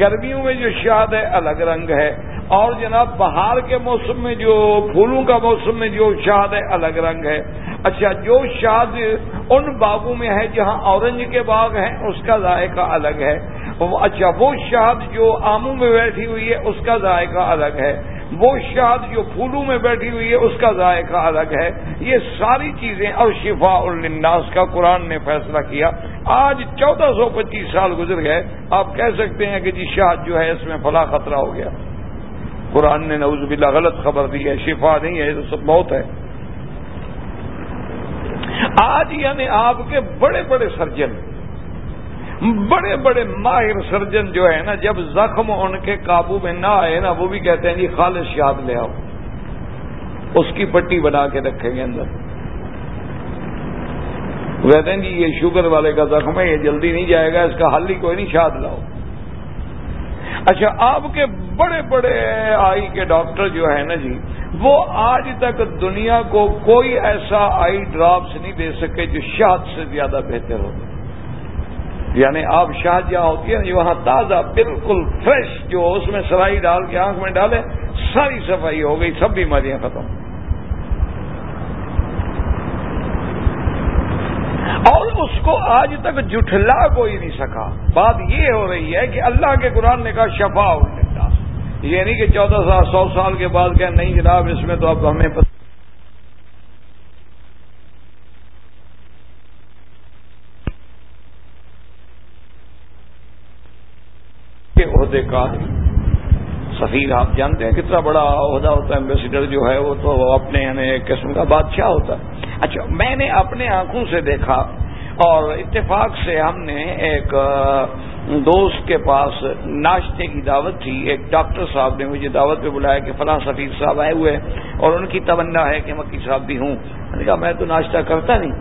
گرمیوں میں جو شاد ہے، الگ رنگ ہے۔ اور جناب، بہار کے موسم میں جو پھولوں کا موسم میں جو شاد ہے، الگ رنگ ہے۔ اچھا جو شاد ان باغوں میں ہے جہاں اورنج کے باغ ہیں، اس کا ذائقہ الگ ہے۔ اچھا وہ شاد جو آموں میں بیٹھی ہوئی ہے، اس کا ذائقہ الگ ہے۔ وہ شاد جو پھولوں میں بیٹھی ہوئی ہے، اس کا ذائقہ الگ ہے۔ یہ ساری چیزیں اور شفا الناس کا قرآن نے فیصلہ کیا۔ آج چودہ سو پچیس سال گزر گئے۔ آپ کہہ سکتے ہیں کہ جی شاد جو ہے، اس میں فلاں خطرہ ہو گیا۔ قرآن نے نوز باللہ غلط خبر دی ہے۔ شفا نہیں ہے، یہ تو سب بہت ہے۔ آج یعنی آپ کے بڑے بڑے سرجن بڑے بڑے ماہر سرجن جو ہے نا، جب زخم ان کے قابو میں نہ آئے نا، وہ بھی کہتے ہیں جی خالص یاد لے آؤ۔ اس کی پٹی بنا کے رکھیں گے اندر۔ کہتے ہیں جی یہ شوگر والے کا زخم ہے، یہ جلدی نہیں جائے گا، اس کا حل ہی کوئی نہیں شاد لاؤ۔ اچھا آپ کے بڑے بڑے آئی کے ڈاکٹر جو ہے نا جی وہ آج تک دنیا کو کوئی ایسا آئی ڈراپس نہیں دے سکے جو شاد سے زیادہ بہتر ہو۔ یعنی آپ شاہ جہاں ہوتی ہے نا وہاں تازہ بالکل فریش جو اس میں سلائی ڈال کے آنکھ میں ڈالے، ساری صفائی ہو گئی، سب بیماریاں ختم۔ اور اس کو آج تک جٹھلا کوئی نہیں سکا۔ بات یہ ہو رہی ہے کہ اللہ کے قرآن نے کہا، شفا یہ نہیں کہ چودہ سال، سو سال کے بعد کہ نہیں جناب، اس میں تو اب ہمیں عہدے کا سفیر، آپ جانتے ہیں کتنا بڑا عہدہ ہوتا ہے امبیسیڈر جو ہے وہ تو اپنے یعنی ایک قسم کا بادشاہ ہوتا ہے۔ اچھا میں نے اپنے آنکھوں سے دیکھا اور اتفاق سے ہم نے ایک دوست کے پاس ناشتے کی دعوت تھی۔ ایک ڈاکٹر صاحب نے مجھے دعوت پہ بلایا کہ فلاں سفیر صاحب آئے ہوئے اور ان کی تمنا ہے کہ مکی صاحب بھی ہوں۔ میں نے کہا، میں تو ناشتہ کرتا نہیں۔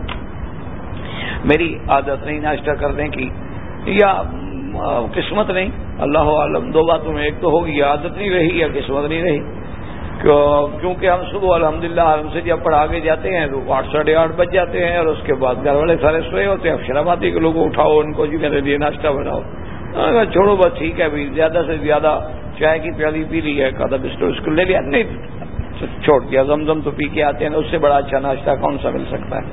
میری عادت نہیں ناشتہ کرنے کی۔ یا قسمت نہیں۔ اللہ عالم، دو باتوں میں ایک تو ہوگی، عادت نہیں رہی یا قسمت نہیں رہی۔ کیونکہ ہم صبح الحمد للہ سے جب پڑھا کے جاتے ہیں تو آٹھ ساڑھے آٹھ بج جاتے ہیں اور اس کے بعد گھر والے سارے سوئے ہوتے ہیں، شرم آتی کہ لوگ اٹھاؤ، ان کو جی میرے لیے جی، ناشتہ بناؤ۔ چھوڑو بس، ٹھیک ہے ابھی زیادہ سے زیادہ چائے کی پیالی پی لی ہے کادا بسکٹ اس کو لے لیا۔ نہیں، چھوڑ دیا زمزم تو پی کے آتے ہیں، اس سے بڑا اچھا ناشتہ کون سا مل سکتا ہے؟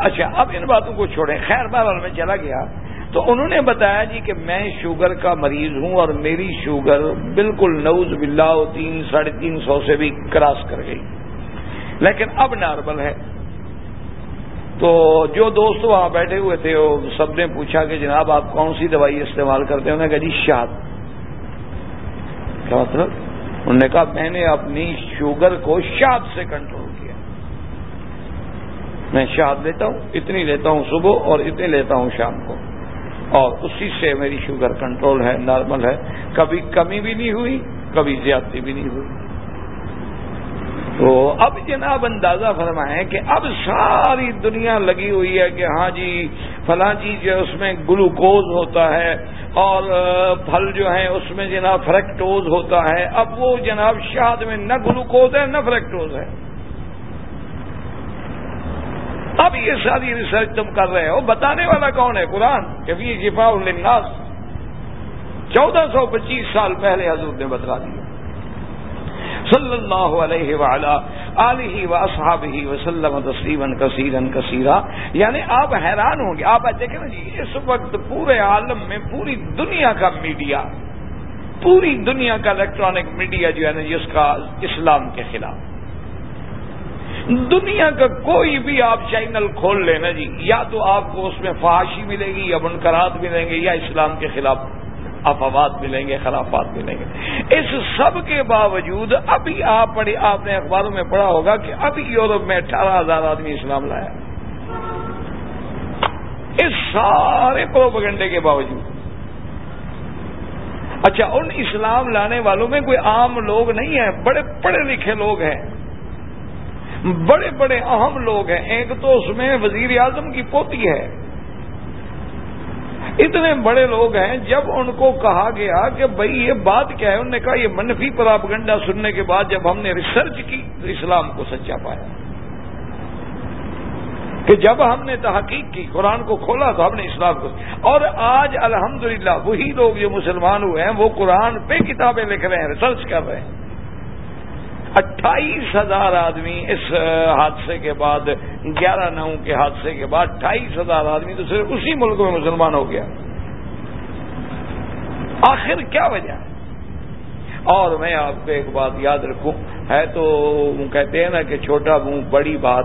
اچھا اب ان باتوں کو چھوڑیں۔ خیر، بہرحال میں چلا گیا۔ تو انہوں نے بتایا جی کہ میں شوگر کا مریض ہوں اور میری شوگر بالکل نوز باللہ تین ساڑھے تین سو سے بھی کراس کر گئی۔ لیکن اب نارمل ہے۔ تو جو دوست وہاں بیٹھے ہوئے تھے، وہ سب نے پوچھا کہ جناب آپ کون سی دوائی استعمال کرتے ہیں؟ انہوں نے کہا جی شاد کیا مطلب؟ انہوں نے کہا، میں نے اپنی شوگر کو شاد سے کنٹرول کیا۔ میں شاد لیتا ہوں، اتنی لیتا ہوں صبح اور اتنی لیتا ہوں شام کو۔ اور اسی سے میری شوگر کنٹرول ہے، نارمل ہے۔ کبھی کمی بھی نہیں ہوئی، کبھی زیادتی بھی نہیں ہوئی۔ تو اب جناب اندازہ فرمائیں کہ اب ساری دنیا لگی ہوئی ہے کہ ہاں جی فلاں چیز جو اس میں گلوکوز ہوتا ہے اور پھل جو ہیں اس میں جناب فریکٹوز ہوتا ہے۔ اب وہ جناب شاد میں نہ گلوکوز ہے، نہ فریکٹوز ہے۔ اب یہ ساری ریسرچ تم کر رہے ہو، بتانے والا کون ہے؟ قرآن، کہ یہ شفا الناس چودہ سو پچیس سال پہلے حضرت نے بتلا دیا۔ صلی اللہ علیہ وعلا علیہ و اصحاب ہی وسلم تسلیمن کثیرن کثیرہ یعنی آپ حیران ہوں گے۔ آپ دیکھیں نا جی اس وقت پورے عالم میں پوری دنیا کا میڈیا، پوری دنیا کا الیکٹرانک میڈیا جو ہے نا، جس کا اسلام کے خلاف۔ دنیا کا کوئی بھی آپ چینل کھول لیں نا جی یا تو آپ کو اس میں فحاشی ملے گی، یا منقرات ملیں گے، یا اسلام کے خلاف افواد ملیں گے خلافات ملیں گے۔ اس سب کے باوجود ابھی آپ پڑھی آپ نے اخباروں میں پڑھا ہوگا کہ ابھی یورپ میں اٹھارہ ہزار آدمی اسلام لایا اس سارے پروپگنڈے کے باوجود۔ اچھا ان اسلام لانے والوں میں کوئی عام لوگ نہیں ہیں، بڑے پڑھے لکھے لوگ ہیں۔ بڑے بڑے اہم لوگ ہیں۔ ایک تو اس میں وزیر اعظم کی پوتی ہے۔ اتنے بڑے لوگ ہیں، جب ان کو کہا گیا کہ بھائی یہ بات کیا ہے، انہوں نے کہا یہ منفی پراپگنڈا سننے کے بعد جب ہم نے ریسرچ کی تو اسلام کو سچا پایا۔ کہ جب ہم نے تحقیق کی، قرآن کو کھولا تو ہم نے اسلام کو۔ اور آج الحمدللہ وہی لوگ جو مسلمان ہوئے ہیں، وہ قرآن پہ کتابیں لکھ رہے ہیں ریسرچ کر رہے ہیں۔ اٹھائیس ہزار آدمی اس حادثے کے بعد، گیارہ نو کے حادثے کے بعد اٹھائیس ہزار آدمی تو صرف اسی ملک میں مسلمان ہو گیا۔ آخر کیا وجہ؟ ہے اور میں آپ کو ایک بات یاد رکھوں، ہے تو کہتے ہیں نا کہ چھوٹا منہ بڑی بات،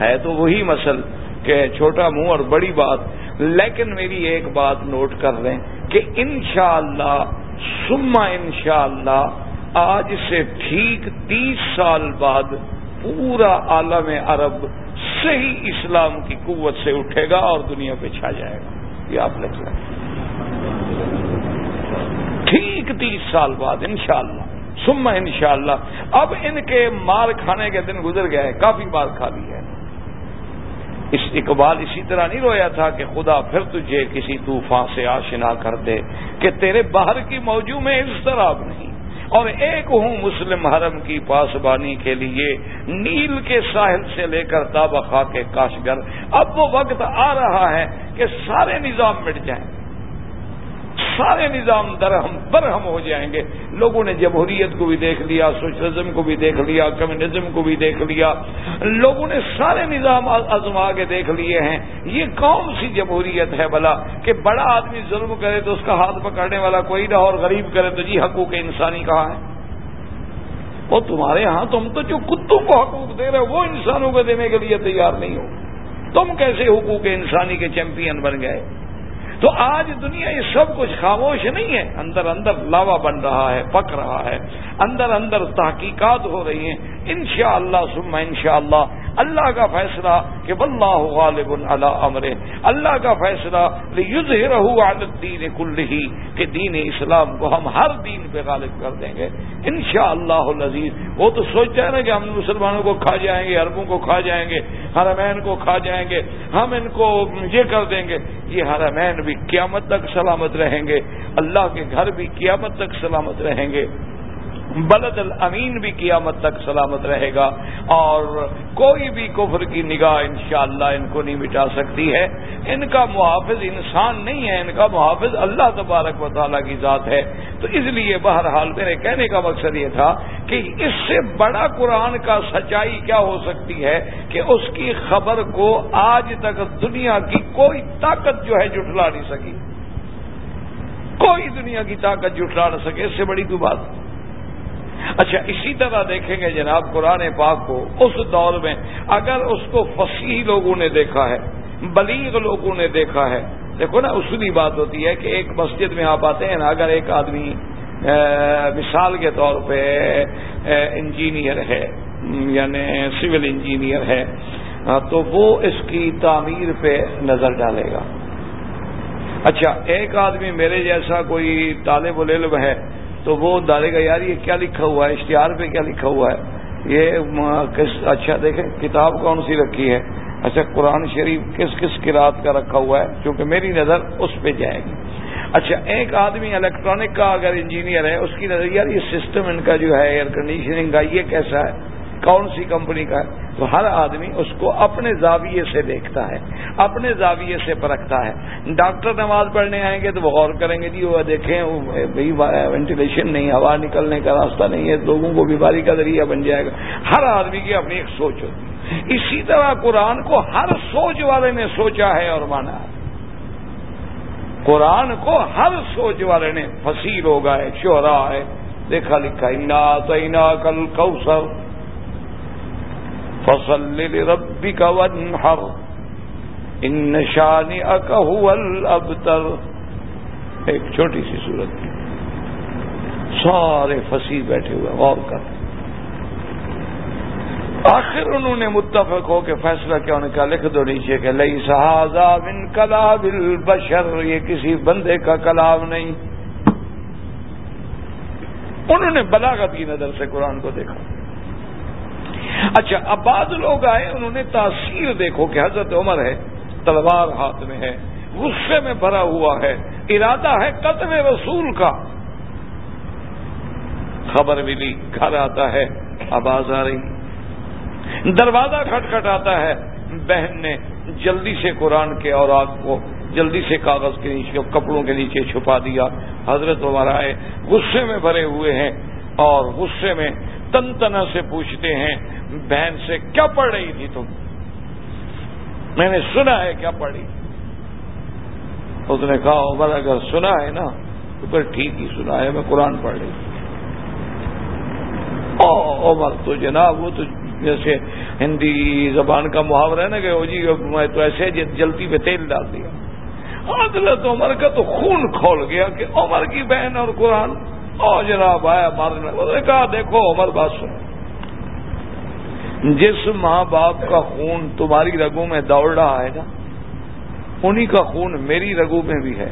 ہے تو وہی مسل کہ چھوٹا منہ اور بڑی بات۔ لیکن میری ایک بات نوٹ کر لیں کہ انشاءاللہ سما انشاءاللہ آج سے ٹھیک تیس سال بعد پورا عالم عرب صحیح اسلام کی قوت سے اٹھے گا اور دنیا پہ چھا جائے گا۔ یہ آپ لکھ لیں ٹھیک تیس سال بعد انشاءاللہ۔ سما انشاءاللہ۔ اب ان کے مار کھانے کے دن گزر گئے، کافی بار کھا لی ہے۔ اس اقبال اسی طرح نہیں رویا تھا کہ خدا پھر تجھے کسی طوفان سے آشنا کر دے کہ تیرے باہر کی موجود میں اس طرح نہیں۔ اور ایک ہوں مسلم حرم کی پاسبانی کے لیے نیل کے ساحل سے لے کر تابخا کے کاشگر. اب وہ وقت آ رہا ہے کہ سارے نظام مٹ جائیں۔ سارے نظام درہم برہم ہو جائیں گے۔ لوگوں نے جمہوریت کو بھی دیکھ لیا، سوشلزم کو بھی دیکھ لیا، کمیونزم کو بھی دیکھ لیا۔ لوگوں نے سارے نظام آزما کے دیکھ لیے ہیں۔ یہ کون سی جمہوریت ہے بلا کہ بڑا آدمی ظلم کرے تو اس کا ہاتھ پکڑنے والا کوئی نہ اور غریب کرے تو جی حقوق انسانی کہاں ہے وہ تمہارے ہاں تم تو جو کتوں کو حقوق دے رہے وہ انسانوں کو دینے کے لیے تیار نہیں ہو۔ تم کیسے حقوق انسانی کے چیمپئن بن گئے؟ تو آج دنیا یہ سب کچھ خاموش نہیں ہے۔ اندر اندر لاوا بن رہا ہے، پک رہا ہے۔ اندر اندر تحقیقات ہو رہی ہیں۔ انشاءاللہ اللہ سما ان شاء اللہ اللہ کا فیصلہ کہ واللہ غالب اللہ امر اللہ کا فیصلہ الدین کل ہی کہ دین اسلام کو ہم ہر دین پہ غالب کر دیں گے۔ انشاءاللہ اللہ وہ تو سوچتا ہے نا کہ ہم مسلمانوں کو کھا جائیں گے، عربوں کو کھا جائیں گے، حرمین کو کھا جائیں گے، ہم ان کو یہ کر دیں گے۔ یہ حرمین بھی قیامت تک سلامت رہیں گے۔ اللہ کے گھر بھی قیامت تک سلامت رہیں گے۔ بلد الامین بھی قیامت تک سلامت رہے گا اور کوئی بھی کفر کی نگاہ انشاءاللہ ان کو نہیں مٹا سکتی ہے۔ ان کا محافظ انسان نہیں ہے، ان کا محافظ اللہ تبارک و تعالیٰ کی ذات ہے۔ تو اس لیے بہرحال میرے کہنے کا مقصد یہ تھا کہ اس سے بڑا قرآن کا سچائی کیا ہو سکتی ہے کہ اس کی خبر کو آج تک دنیا کی کوئی طاقت جو ہے جٹلا نہیں سکی۔ کوئی دنیا کی طاقت جٹلا نہ سکے، اس سے بڑی کوئی بات۔ اچھا اسی طرح دیکھیں گے جناب قرآن پاک کو، اس دور میں اگر اس کو فصیح لوگوں نے دیکھا ہے، بلیغ لوگوں نے دیکھا ہے، دیکھو نا اصولی بات ہوتی ہے کہ ایک مسجد میں آپ آتے ہیں نا، اگر ایک آدمی مثال کے طور پہ انجینئر ہے یعنی سول انجینئر ہے تو وہ اس کی تعمیر پہ نظر ڈالے گا۔ اچھا ایک آدمی میرے جیسا کوئی طالب العلم ہے تو وہ ڈالے گا، یار یہ کیا لکھا ہوا ہے؟ اشتہار پہ کیا لکھا ہوا ہے؟ یہ اچھا دیکھیں، کتاب کون سی رکھی ہے؟ اچھا قرآن شریف کس کس کراط کا رکھا ہوا ہے؟ کیونکہ میری نظر اس پہ جائے گی۔ اچھا ایک آدمی الیکٹرانک کا اگر انجینئر ہے، اس کی نظر، یار یہ سسٹم ان کا جو ہے ایئر کنڈیشننگ کا یہ کیسا ہے؟ کون سی کمپنی کا ہے؟ تو ہر آدمی اس کو اپنے زاویے سے دیکھتا ہے، اپنے زاویے سے پرکھتا ہے۔ ڈاکٹر نماز پڑھنے آئیں گے تو وہ غور کریں گے جی وہ دیکھیں بھائی وینٹیلیشن نہیں، ہوا نکلنے کا راستہ نہیں ہے، لوگوں کو بیماری کا ذریعہ بن جائے گا۔ ہر آدمی کی اپنی ایک سوچ ہوتی ہے۔ اسی طرح قرآن کو ہر سوچ والے نے سوچا ہے اور مانا ہے۔ قرآن کو ہر سوچ والے نے، فصیل ہوگا ہے شہرا ہے، دیکھا لکھا انا تو کل کوسر فصل لربك وانحر ان شانئك هو الابتر ایک چھوٹی سی صورت کی سارے فصیح بیٹھے ہوئے غور کر۔ آخر انہوں نے متفق ہو کے فیصلہ کیا، انہوں نے کہا، لکھ دو نیچے کہ لئی سہازا من کلاب البشر، یہ کسی بندے کا کلام نہیں۔ انہوں نے بلاغت کی نظر سے قرآن کو دیکھا۔ اچھا اب بعض لوگ آئے، انہوں نے تاثیر دیکھو کہ حضرت عمر ہے، تلوار ہاتھ میں ہے، غصے میں بھرا ہوا ہے، ارادہ ہے قتل رسول کا۔ خبر ملی، گھر آتا ہے، آواز آ رہی۔ دروازہ کھٹکھٹاتا ہے، بہن نے جلدی سے قرآن کے اور آگ کو، جلدی سے کاغذ کے نیچے کپڑوں کے نیچے چھپا دیا۔ حضرت ہمارا ہے غصے میں بھرے ہوئے ہیں اور غصے میں تن تنا سے پوچھتے ہیں، بہن سے، کیا پڑھ رہی تھی تم؟ میں نے سنا ہے، کیا پڑھی اس نے کہا عمر اگر سنا ہے نا، تو پھر ٹھیک ہی سنا ہے، میں قرآن پڑھ رہی تھی. عمر، تو جناب، وہ تو جیسے ہندی زبان کا محاورہ ہے نا کہ جی میں تو ایسے جلتی پہ تیل ڈال دیا۔ حضرت عمر کا تو خون کھول گیا کہ عمر کی بہن اور قرآن۔ اور جناب آیا مارنے انہوں کہا، دیکھو عمر، بات سنو۔ جس ماں باپ کا خون تمہاری رگوں میں دوڑ رہا ہے نا، انہی کا خون میری رگوں میں بھی ہے۔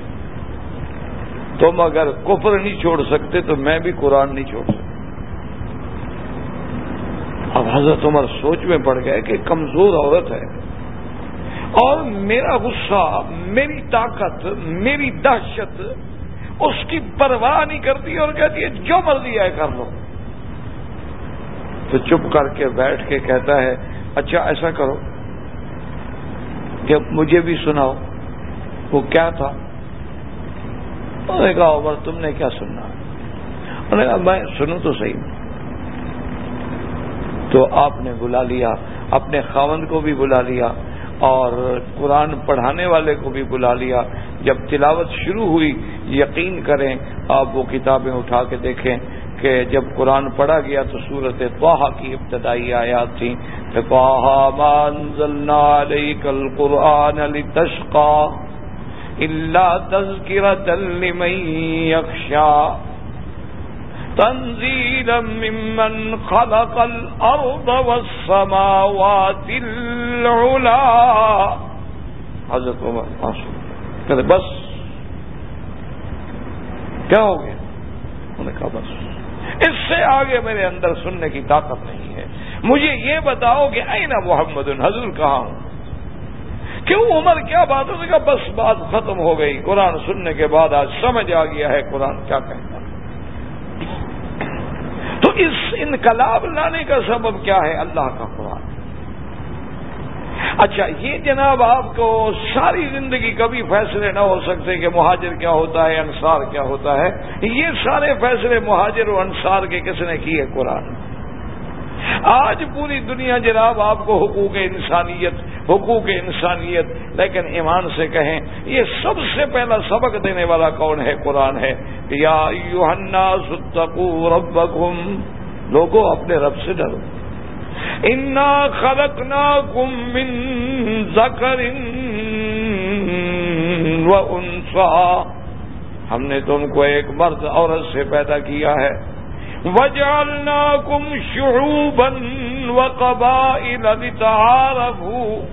تم اگر کفر نہیں چھوڑ سکتے، تو میں بھی قرآن نہیں چھوڑ سکتا۔ اب حضرت عمر سوچ میں پڑ گئے کہ کمزور عورت ہے۔ اور میرا غصہ، میری طاقت، میری دہشت اس کی پرواہ نہیں کرتی اور کہتی ہے جو مرضی ہے کر لو۔ تو چپ کر کے بیٹھ کے کہتا ہے اچھا ایسا کرو کہ مجھے بھی سناؤ وہ کیا تھا۔ نے کہا، عمر، تم نے کیا سننا؟ نے کہا، میں سنوں تو صحیح۔ تو آپ نے بلا لیا، اپنے خاوند کو بھی بلا لیا۔ اور قرآن پڑھانے والے کو بھی بلا لیا۔ جب تلاوت شروع ہوئی، یقین کریں، آپ وہ کتابیں اٹھا کے دیکھیں کہ جب قرآن پڑھا گیا تو صورت توحا کی ابتدائی آیات تھیں۔ قرآن علی تشقا اللہ تذکرت یکشا تنزیل ممن خلق الارض والسماوات العلا. حضرت عمر کہتے، بس. کیا ہو گیا؟ انہوں نے کہا، بس. اس سے آگے میرے اندر سننے کی طاقت نہیں ہے۔ مجھے یہ بتاؤ کہ اینا محمد، حضور کہاں ہوں؟ کیوں عمر، کیا بات؟ ہو کہا، بس بات ختم ہو گئی۔ قرآن سننے کے بعد آج سمجھ آ گیا ہے قرآن کیا کہتا اس انقلاب لانے کا سبب کیا ہے؟ اللہ کا قرآن۔ اچھا یہ جناب آپ کو ساری زندگی کبھی فیصلے نہ ہو سکتے کہ مہاجر کیا ہوتا ہے، انصار کیا ہوتا ہے۔ یہ سارے فیصلے مہاجر و انصار کے کس نے کیے قرآن؟ آج پوری دنیا جناب آپ کو حقوق انسانیت حقوق انسانیت، لیکن ایمان سے کہیں، یہ سب سے پہلا سبق دینے والا کون ہے؟ قرآن ہے۔ یا ربکم۔ لوگوں، اپنے رب سے ڈرو۔ انا خلق نا من ذکر و انسا ہم نے تم کو ایک مرد عورت سے پیدا کیا ہے۔ وجعلناکم شعوبا وقبائل لتعارفوا.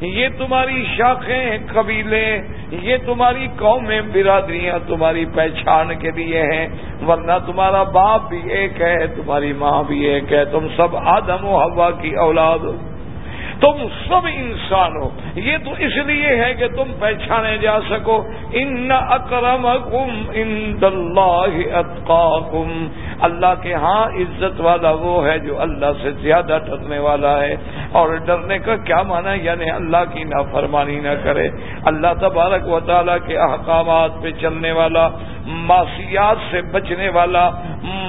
یہ تمہاری شاخیں قبیلے یہ تمہاری قومیں برادریاں تمہاری پہچان کے لیے ہیں، ورنہ تمہارا باپ بھی ایک ہے، تمہاری ماں بھی ایک ہے، تم سب آدم و ہوا کی اولاد ہو۔ تم سب انسان ہو۔ یہ تو اس لیے ہے کہ تم پہچانے جا سکو۔ ان اکرم کم ان اتقاکم۔ اللہ کے ہاں عزت والا وہ ہے جو اللہ سے زیادہ ڈرنے والا ہے۔ اور ڈرنے کا کیا مانا یعنی اللہ کی نافرمانی نہ کرے۔ اللہ تبارک و تعالیٰ کے احکامات پہ چلنے والا معاشیات سے بچنے والا،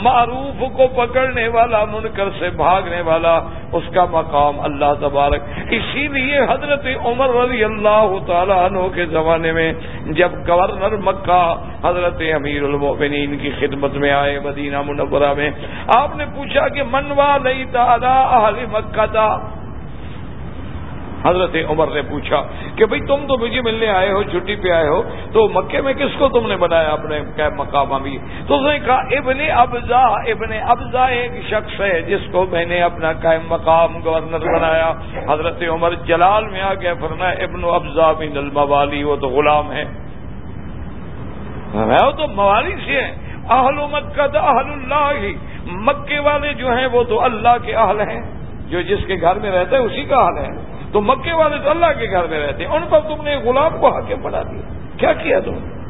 معروف کو پکڑنے والا، منکر سے بھاگنے والا، اس کا مقام اللہ تبارک۔ اسی لیے حضرت عمر رضی اللہ تعالیٰ عنہ کے زمانے میں جب گورنر مکہ حضرت امیر المومنین کی خدمت میں آئے، مدینہ منورہ میں آپ نے پوچھا کہ منوا نہیں اہل مکہ تھا۔ حضرت عمر نے پوچھا کہ بھئی تم تو مجھے ملنے آئے ہو، چھٹی پہ آئے ہو، تو مکے میں کس کو تم نے بنایا اپنے مقام ابھی تو اس نے کہا، ابن ابزا ابن ابزا ایک شخص ہے جس کو میں نے اپنا قائم مقام گورنر بنایا۔ حضرت عمر جلال میں آ گیا فرنا ابن ابزا بن الموالی، وہ تو غلام ہے۔ وہ تو موالی سے ہیں اہل مکہ تو اہل اللہ ہی۔ مکے والے جو ہیں وہ تو اللہ کے اہل ہیں۔ جو جس کے گھر میں رہتا ہے اسی کا اہل ہے۔ تو مکے والے تو اللہ کے گھر میں رہتے ہیں۔ ان پر تم نے غلام کو حاکم بنا دیا۔ کیا کیا تم؟ نے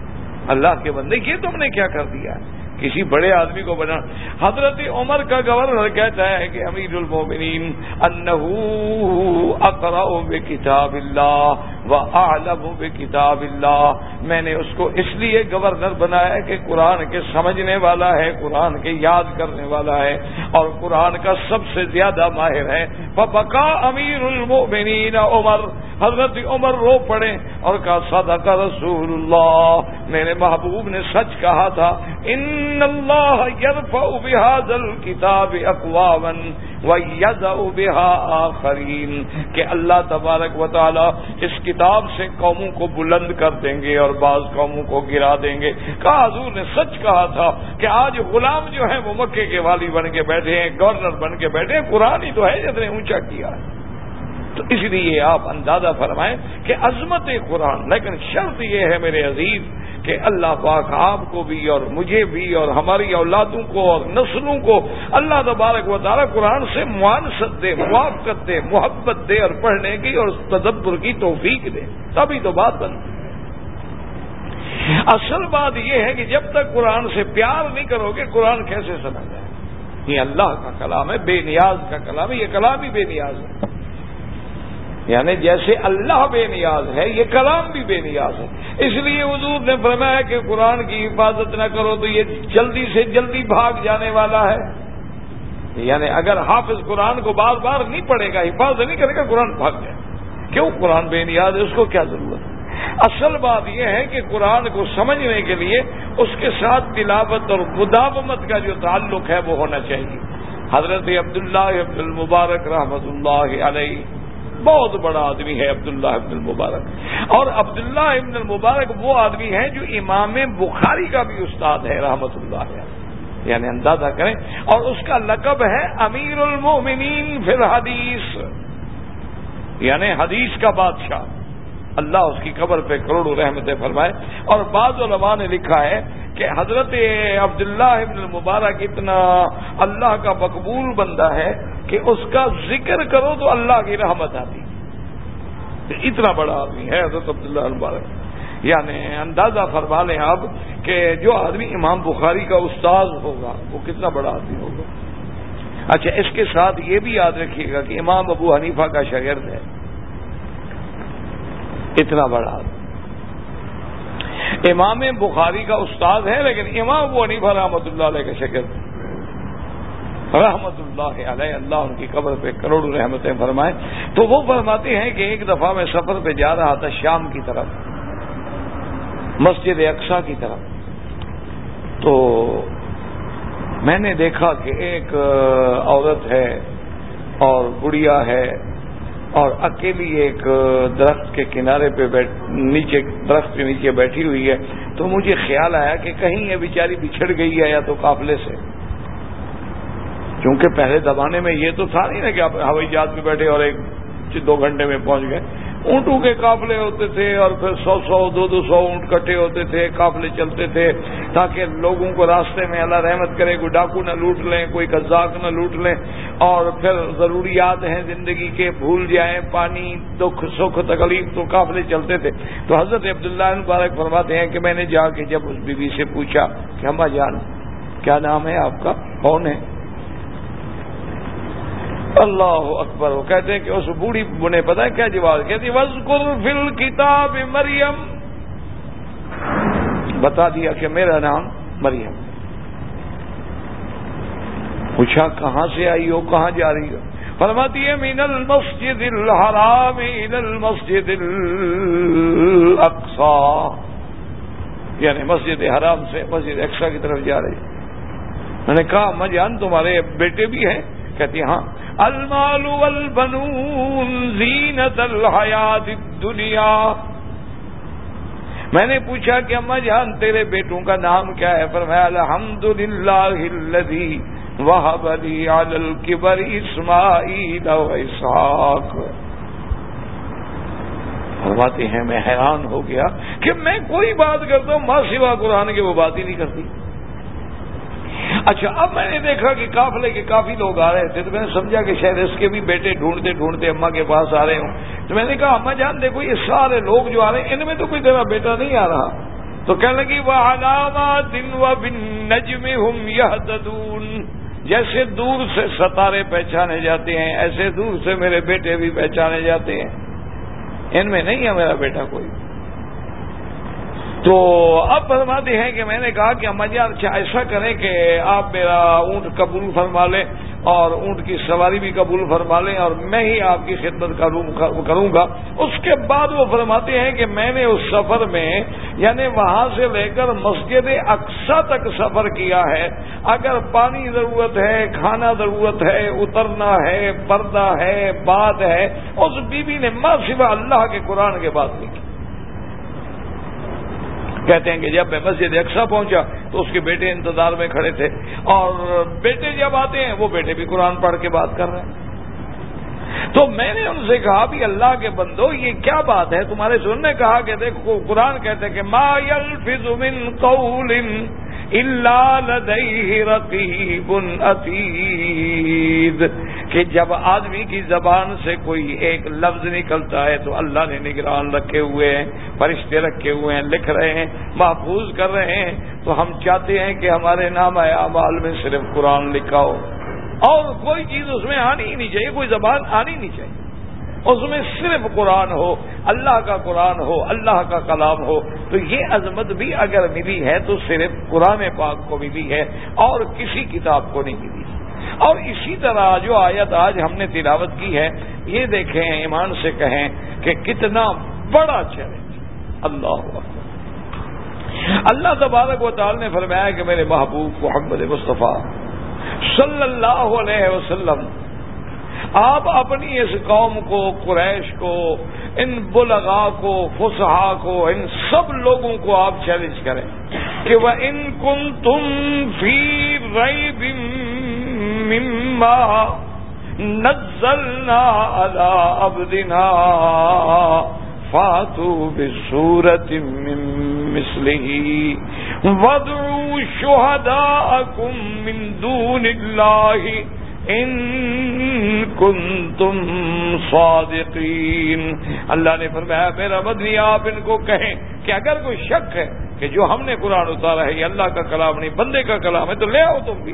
اللہ کے بندے، یہ تم نے کیا کر دیا؟ کسی بڑے آدمی کو بنا۔ حضرت عمر کا گورنر کہتا ہے کہ امیر المومنین، انہو اقرا کتاب اللہ و عالم کتاب اللہ۔ میں نے اس کو اس لیے گورنر بنایا کہ قرآن کے سمجھنے والا ہے، قرآن کے یاد کرنے والا ہے۔ اور قرآن کا سب سے زیادہ ماہر ہے۔ بقا امیر المومنین، عمر۔ حضرت عمر رو پڑے اور کہا، صدق رسول اللہ۔ میرے محبوب نے سچ کہا تھا، ان اللہ يرفع بهذا الكتاب اقواما ويذع بها آخرین کہ اللہ تبارک و تعالی اس کتاب سے قوموں کو بلند کر دیں گے اور بعض قوموں کو گرا دیں گے کہا حضور نے سچ کہا تھا کہ آج غلام جو ہے وہ مکے کے والی بن کے بیٹھے ہیں، گورنر بن کے بیٹھے ہیں، قرآن ہی تو ہے جس نے اونچا کیا ہے۔ تو اس لیے آپ اندازہ فرمائیں کہ عظمت قرآن، لیکن شرط یہ ہے میرے عزیز کہ اللہ پاک آپ کو بھی اور مجھے بھی اور ہماری اولادوں کو اور نسلوں کو اللہ تبارک و تعالیٰ قرآن سے معانست دے، موافقت دے، محبت دے اور پڑھنے کی اور تدبر کی توفیق دے۔ تبھی تو بات بنتی اصل بات یہ ہے کہ جب تک قرآن سے پیار نہیں کرو گے، قرآن کیسے سمجھ جائے یہ اللہ کا کلام ہے، بے نیاز کا کلام ہے، یہ کلام ہی بے نیاز ہے۔ یعنی جیسے اللہ بے نیاز ہے، یہ کلام بھی بے نیاز ہے۔ اس لیے حضور نے فرمایا کہ قرآن کی حفاظت نہ کرو تو یہ جلدی سے جلدی بھاگ جانے والا ہے۔ یعنی اگر حافظ قرآن کو بار بار نہیں پڑھے گا، حفاظت نہیں کرے گا، قرآن بھاگ جائے۔ کیوں؟ قرآن بے نیاز ہے، اس کو کیا ضرورت ہے؟ اصل بات یہ ہے کہ قرآن کو سمجھنے کے لیے اس کے ساتھ تلاوت اور مداومت کا جو تعلق ہے وہ ہونا چاہیے۔ حضرت عبداللہ عبد المبارک رحمۃ اللہ علیہ بہت بڑا آدمی ہے عبداللہ ابن المبارک۔ اور عبداللہ ابن المبارک وہ آدمی ہے جو امام بخاری کا بھی استاد ہے، رحمت اللہ یعنی اندازہ کریں۔ اور اس کا لقب ہے امیر المومنین فی الحدیث۔ یعنی حدیث کا بادشاہ۔ اللہ اس کی قبر پہ کروڑوں رحمتیں فرمائے اور بعض علماء نے لکھا ہے کہ حضرت عبداللہ ابن المبارک اتنا اللہ کا مقبول بندہ ہے کہ اس کا ذکر کرو تو اللہ کی رحمت آتی۔ اتنا بڑا آدمی ہے حضرت عبداللہ المبارک۔ یعنی اندازہ فرما لیں آپ کہ جو آدمی امام بخاری کا استاذ ہوگا وہ کتنا بڑا آدمی ہوگا۔ اچھا اس کے ساتھ یہ بھی یاد رکھیے گا کہ امام ابو حنیفہ کا شاگرد ہے۔ اتنا بڑا۔ امام بخاری کا استاد ہے، لیکن امام ابو حنیفہ رحمۃ اللہ علیہ کا شکر رحمت اللہ علیہ، اللہ ان کی قبر پہ کروڑوں رحمتیں فرمائے۔ تو وہ فرماتے ہیں کہ ایک دفعہ میں سفر پہ جا رہا تھا شام کی طرف، مسجد اقسا کی طرف۔ تو میں نے دیکھا کہ ایک عورت ہے اور گڑیا ہے۔ اور اکیلی ایک درخت کے کنارے پہ نیچے درخت کے نیچے بیٹھی ہوئی ہے، تو مجھے خیال آیا کہ کہیں یہ بیچاری بچھڑ گئی ہے یا تو قافلے سے۔ کیونکہ پہلے زمانے میں یہ تو تھا نہیں نا کہ آپ ہوائی جہاز میں بیٹھے اور ایک دو گھنٹے میں پہنچ گئے۔ اونٹوں کے قافلے ہوتے تھے اور پھر سو سو، دو دو سو اونٹ کٹے ہوتے تھے قافلے چلتے تھے، تاکہ لوگوں کو راستے میں اللہ رحمت کرے، کوئی ڈاکو نہ لوٹ لیں، کوئی قزاق نہ لوٹ لیں۔ اور پھر ضروریات ہیں زندگی کے، بھول جائیں، پانی، دکھ، سکھ، تکلیف تو قافلے چلتے تھے۔ تو حضرت عبداللہ مبارک فرماتے ہیں کہ میں نے جا کے جب اس بیوی سے پوچھا کہ ہم جان، کیا نام ہے آپ کا؟ کون ہے؟ اللہ اکبر۔ وہ کہتے ہیں کہ اس بوڑھی بنے پتا کیا جواب کہتی وزقل فل کتاب مریم بتا دیا کہ میرا نام مریم۔ پوچھا، کہاں سے آئی ہو؟ کہاں جا رہی ہو؟ فرماتی ہے مین المسجد الحرام مین المسجد الاقصا یعنی مسجد حرام سے مسجد اقسا کی طرف جا رہی۔ میں نے کہا مجان تمہارے بیٹے بھی ہیں۔ کہتی ہاں المال والبنون زینت الحیات الدنیا۔ میں نے پوچھا کہ اما جان، تیرے بیٹوں کا نام کیا ہے؟ فرمایا الحمد للہ الذی وهب لي على اسماعیل و اسحاق۔ فرماتے ہیں، میں حیران ہو گیا کہ میں کوئی بات کرتا ہوں، ماں سوا قرآن کے وہ بات ہی نہیں کرتی۔ اچھا اب میں نے دیکھا کہ قافلے کے کافی لوگ آ رہے تھے تو میں نے سمجھا کہ شاید اس کے بھی بیٹے ڈھونڈتے ڈھونڈتے اما کے پاس آ رہے ہوں۔ تو میں نے کہا اما جان، دیکھو، یہ سارے لوگ جو آ رہے ہیں، ان میں تو کوئی تیرا بیٹا نہیں آ رہا۔ تو کہنے لگی وہ علامات دن و بن نجم ہم یہ جیسے دور سے ستارے پہچانے جاتے ہیں، ایسے دور سے میرے بیٹے بھی پہچانے جاتے ہیں۔ ان میں نہیں ہے میرا بیٹا کوئی۔ تو اب فرماتے ہیں کہ میں نے کہا کہ اما جان اچھا ایسا کریں کہ آپ میرا اونٹ قبول فرما لیں اور اونٹ کی سواری بھی قبول فرما لیں اور میں ہی آپ کی خدمت کروں گا۔ اس کے بعد وہ فرماتے ہیں کہ میں نے اس سفر میں یعنی وہاں سے لے کر مسجد اقسا تک سفر کیا ہے۔ اگر پانی ضرورت ہے، کھانا ضرورت ہے، اترنا ہے، پردہ ہے، بات ہے، اس بیوی نے ماں سوا اللہ کے قرآن کے بات نہیں کی کہتے ہیں کہ جب میں مسجد اقسا پہنچا تو اس کے بیٹے انتظار میں کھڑے تھے اور بیٹے جب آتے ہیں وہ بیٹے بھی قرآن پڑھ کے بات کر رہے ہیں۔ تو میں نے ان سے کہا بھی اللہ کے بندو، یہ کیا بات ہے؟ تمہارے سن نے کہا کہ دیکھو، قرآن کہتے کہ ما يلفظ من قول اللہ رقیب عتید کہ جب آدمی کی زبان سے کوئی ایک لفظ نکلتا ہے تو اللہ نے نگران رکھے ہوئے ہیں، فرشتے رکھے ہوئے ہیں، لکھ رہے ہیں، محفوظ کر رہے ہیں۔ تو ہم چاہتے ہیں کہ ہمارے نام اعمال میں صرف قرآن لکھا ہو۔ اور کوئی چیز اس میں آنی ہی نہیں چاہیے، کوئی زبان آنی نہیں چاہیے۔ اس میں صرف قرآن ہو، اللہ کا قرآن ہو، اللہ کا کلام ہو، تو یہ عظمت بھی اگر ملی ہے تو صرف قرآن پاک کو ملی ہے اور کسی کتاب کو نہیں ملی۔ اور اسی طرح جو آیت آج ہم نے تلاوت کی ہے، یہ دیکھیں، ایمان سے کہیں کہ کتنا بڑا چیلنج اللہ اللہ تبارک و تعالی نے فرمایا کہ میرے محبوب محمد مصطفیٰ صلی اللہ علیہ وسلم آپ اپنی اس قوم کو، قریش کو، ان بلغا کو، فسحا کو، ان سب لوگوں کو آپ چیلنج کریں کہ وہ ان کن تم فی رئی مما نزلنا على عبدنا فاتو بسورت من مثله وادعوا شهداءكم من دون الله ان کنتم صادقین۔ اللہ نے فرمایا میرا بدنی آپ ان کو کہیں کہ اگر کوئی شک ہے کہ جو ہم نے قرآن اتارا ہے، یہ اللہ کا کلام نہیں، بندے کا کلام ہے، تو لے آؤ تم بھی۔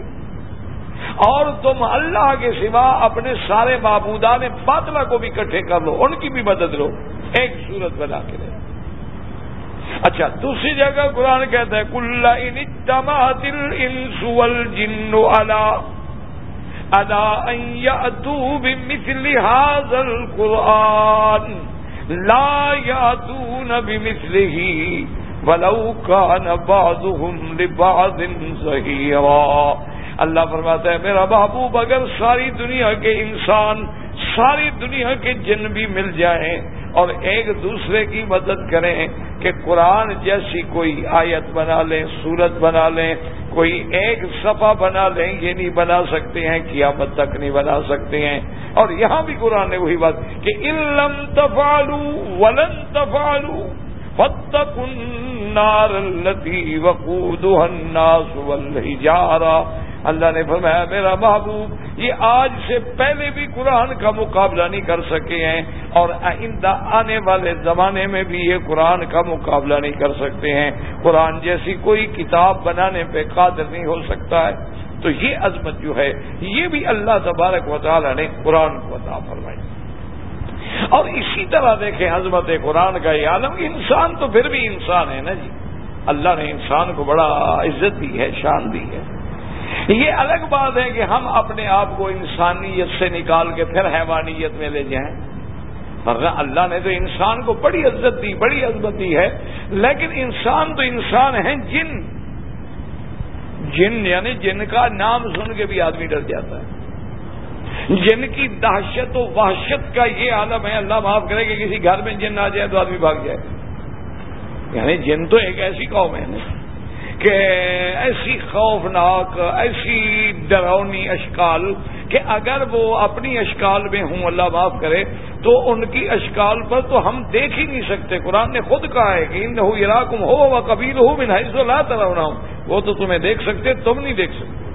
اور تم اللہ کے سوا اپنے سارے معبودان باطلا کو بھی اکٹھے کر لو، ان کی بھی مدد لو۔ ایک صورت بنا کے لے۔ اچھا دوسری جگہ قرآن کہتا ہے کل ان دل ان جن ادا يأتوا بمثل هذا القرآن؟ لا يأتون بمثله ولو كان بعضهم لبعض زهيرا اللہ فرماتا ہے، میرا محبوب، اگر ساری دنیا کے انسان، ساری دنیا کے جن بھی مل جائیں اور ایک دوسرے کی مدد کریں کہ قرآن جیسی کوئی آیت بنا لیں، سورت بنا لیں، کوئی ایک صفحہ بنا لیں، یہ نہیں بنا سکتے ہیں، قیامت تک نہیں بنا سکتے ہیں۔ اور یہاں بھی قرآن نے وہی بات کہ علم تفالو ولن تفالو فتق النار التي وقودها الناس والحجارة اللہ نے فرمایا، میرا محبوب، یہ آج سے پہلے بھی قرآن کا مقابلہ نہیں کر سکے ہیں اور آئندہ آنے والے زمانے میں بھی یہ قرآن کا مقابلہ نہیں کر سکتے ہیں۔ قرآن جیسی کوئی کتاب بنانے پہ قادر نہیں ہو سکتا ہے۔ تو یہ عظمت جو ہے، یہ بھی اللہ تبارک و تعالی نے قرآن کو عطا فرمائی۔ اور اسی طرح دیکھیں عظمت قرآن کا یہ عالم، انسان تو پھر بھی انسان ہے نا جی۔ اللہ نے انسان کو بڑا عزت دی ہے، شان دی ہے۔ یہ الگ بات ہے کہ ہم اپنے آپ کو انسانیت سے نکال کے پھر حیوانیت میں لے جائیں۔ ورنہ اللہ نے تو انسان کو بڑی عزت دی، بڑی عزت دی ہے۔ لیکن انسان تو انسان ہے جن۔ جن یعنی جن کا نام سن کے بھی آدمی ڈر جاتا ہے۔ جن کی دہشت و وحشت کا یہ عالم ہے، اللہ معاف کرے کہ کسی گھر میں جن آ جائے تو آدمی بھاگ جائے۔ یعنی جن تو ایک ایسی قوم ہے۔ نا کہ ایسی خوفناک، ایسی ڈراؤنی اشکال کہ اگر وہ اپنی اشکال میں ہوں، اللہ معاف کرے، تو ان کی اشکال پر تو ہم دیکھ ہی نہیں سکتے۔ قرآن نے خود کہا ہے کہ ان عراقم ہو و قبیل ہو بن حیض اللہ ہوں وہ تو تمہیں دیکھ سکتے، تم نہیں دیکھ سکتے۔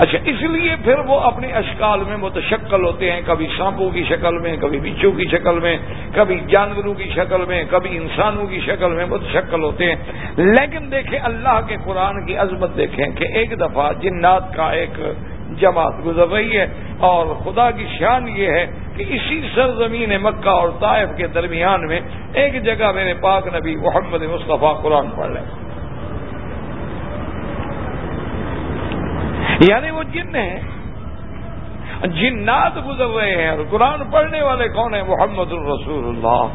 اچھا اس لیے پھر وہ اپنے اشکال میں متشکل ہوتے ہیں، کبھی سانپوں کی شکل میں، کبھی بچوں کی شکل میں، کبھی جانوروں کی شکل میں، کبھی انسانوں کی شکل میں متشکل ہوتے ہیں۔ لیکن دیکھیں، اللہ کے قرآن کی عظمت دیکھیں کہ ایک دفعہ جنات کا ایک جماعت گزر رہی ہے اور خدا کی شان یہ ہے کہ اسی سرزمین مکہ اور طائف کے درمیان میں ایک جگہ میرے پاک نبی محمد مصطفیٰ قرآن پڑھ رہے ہیں یعنی وہ جن ہیں، جنات گزر رہے ہیں اور قرآن پڑھنے والے کون ہیں؟ محمد الرسول اللہ۔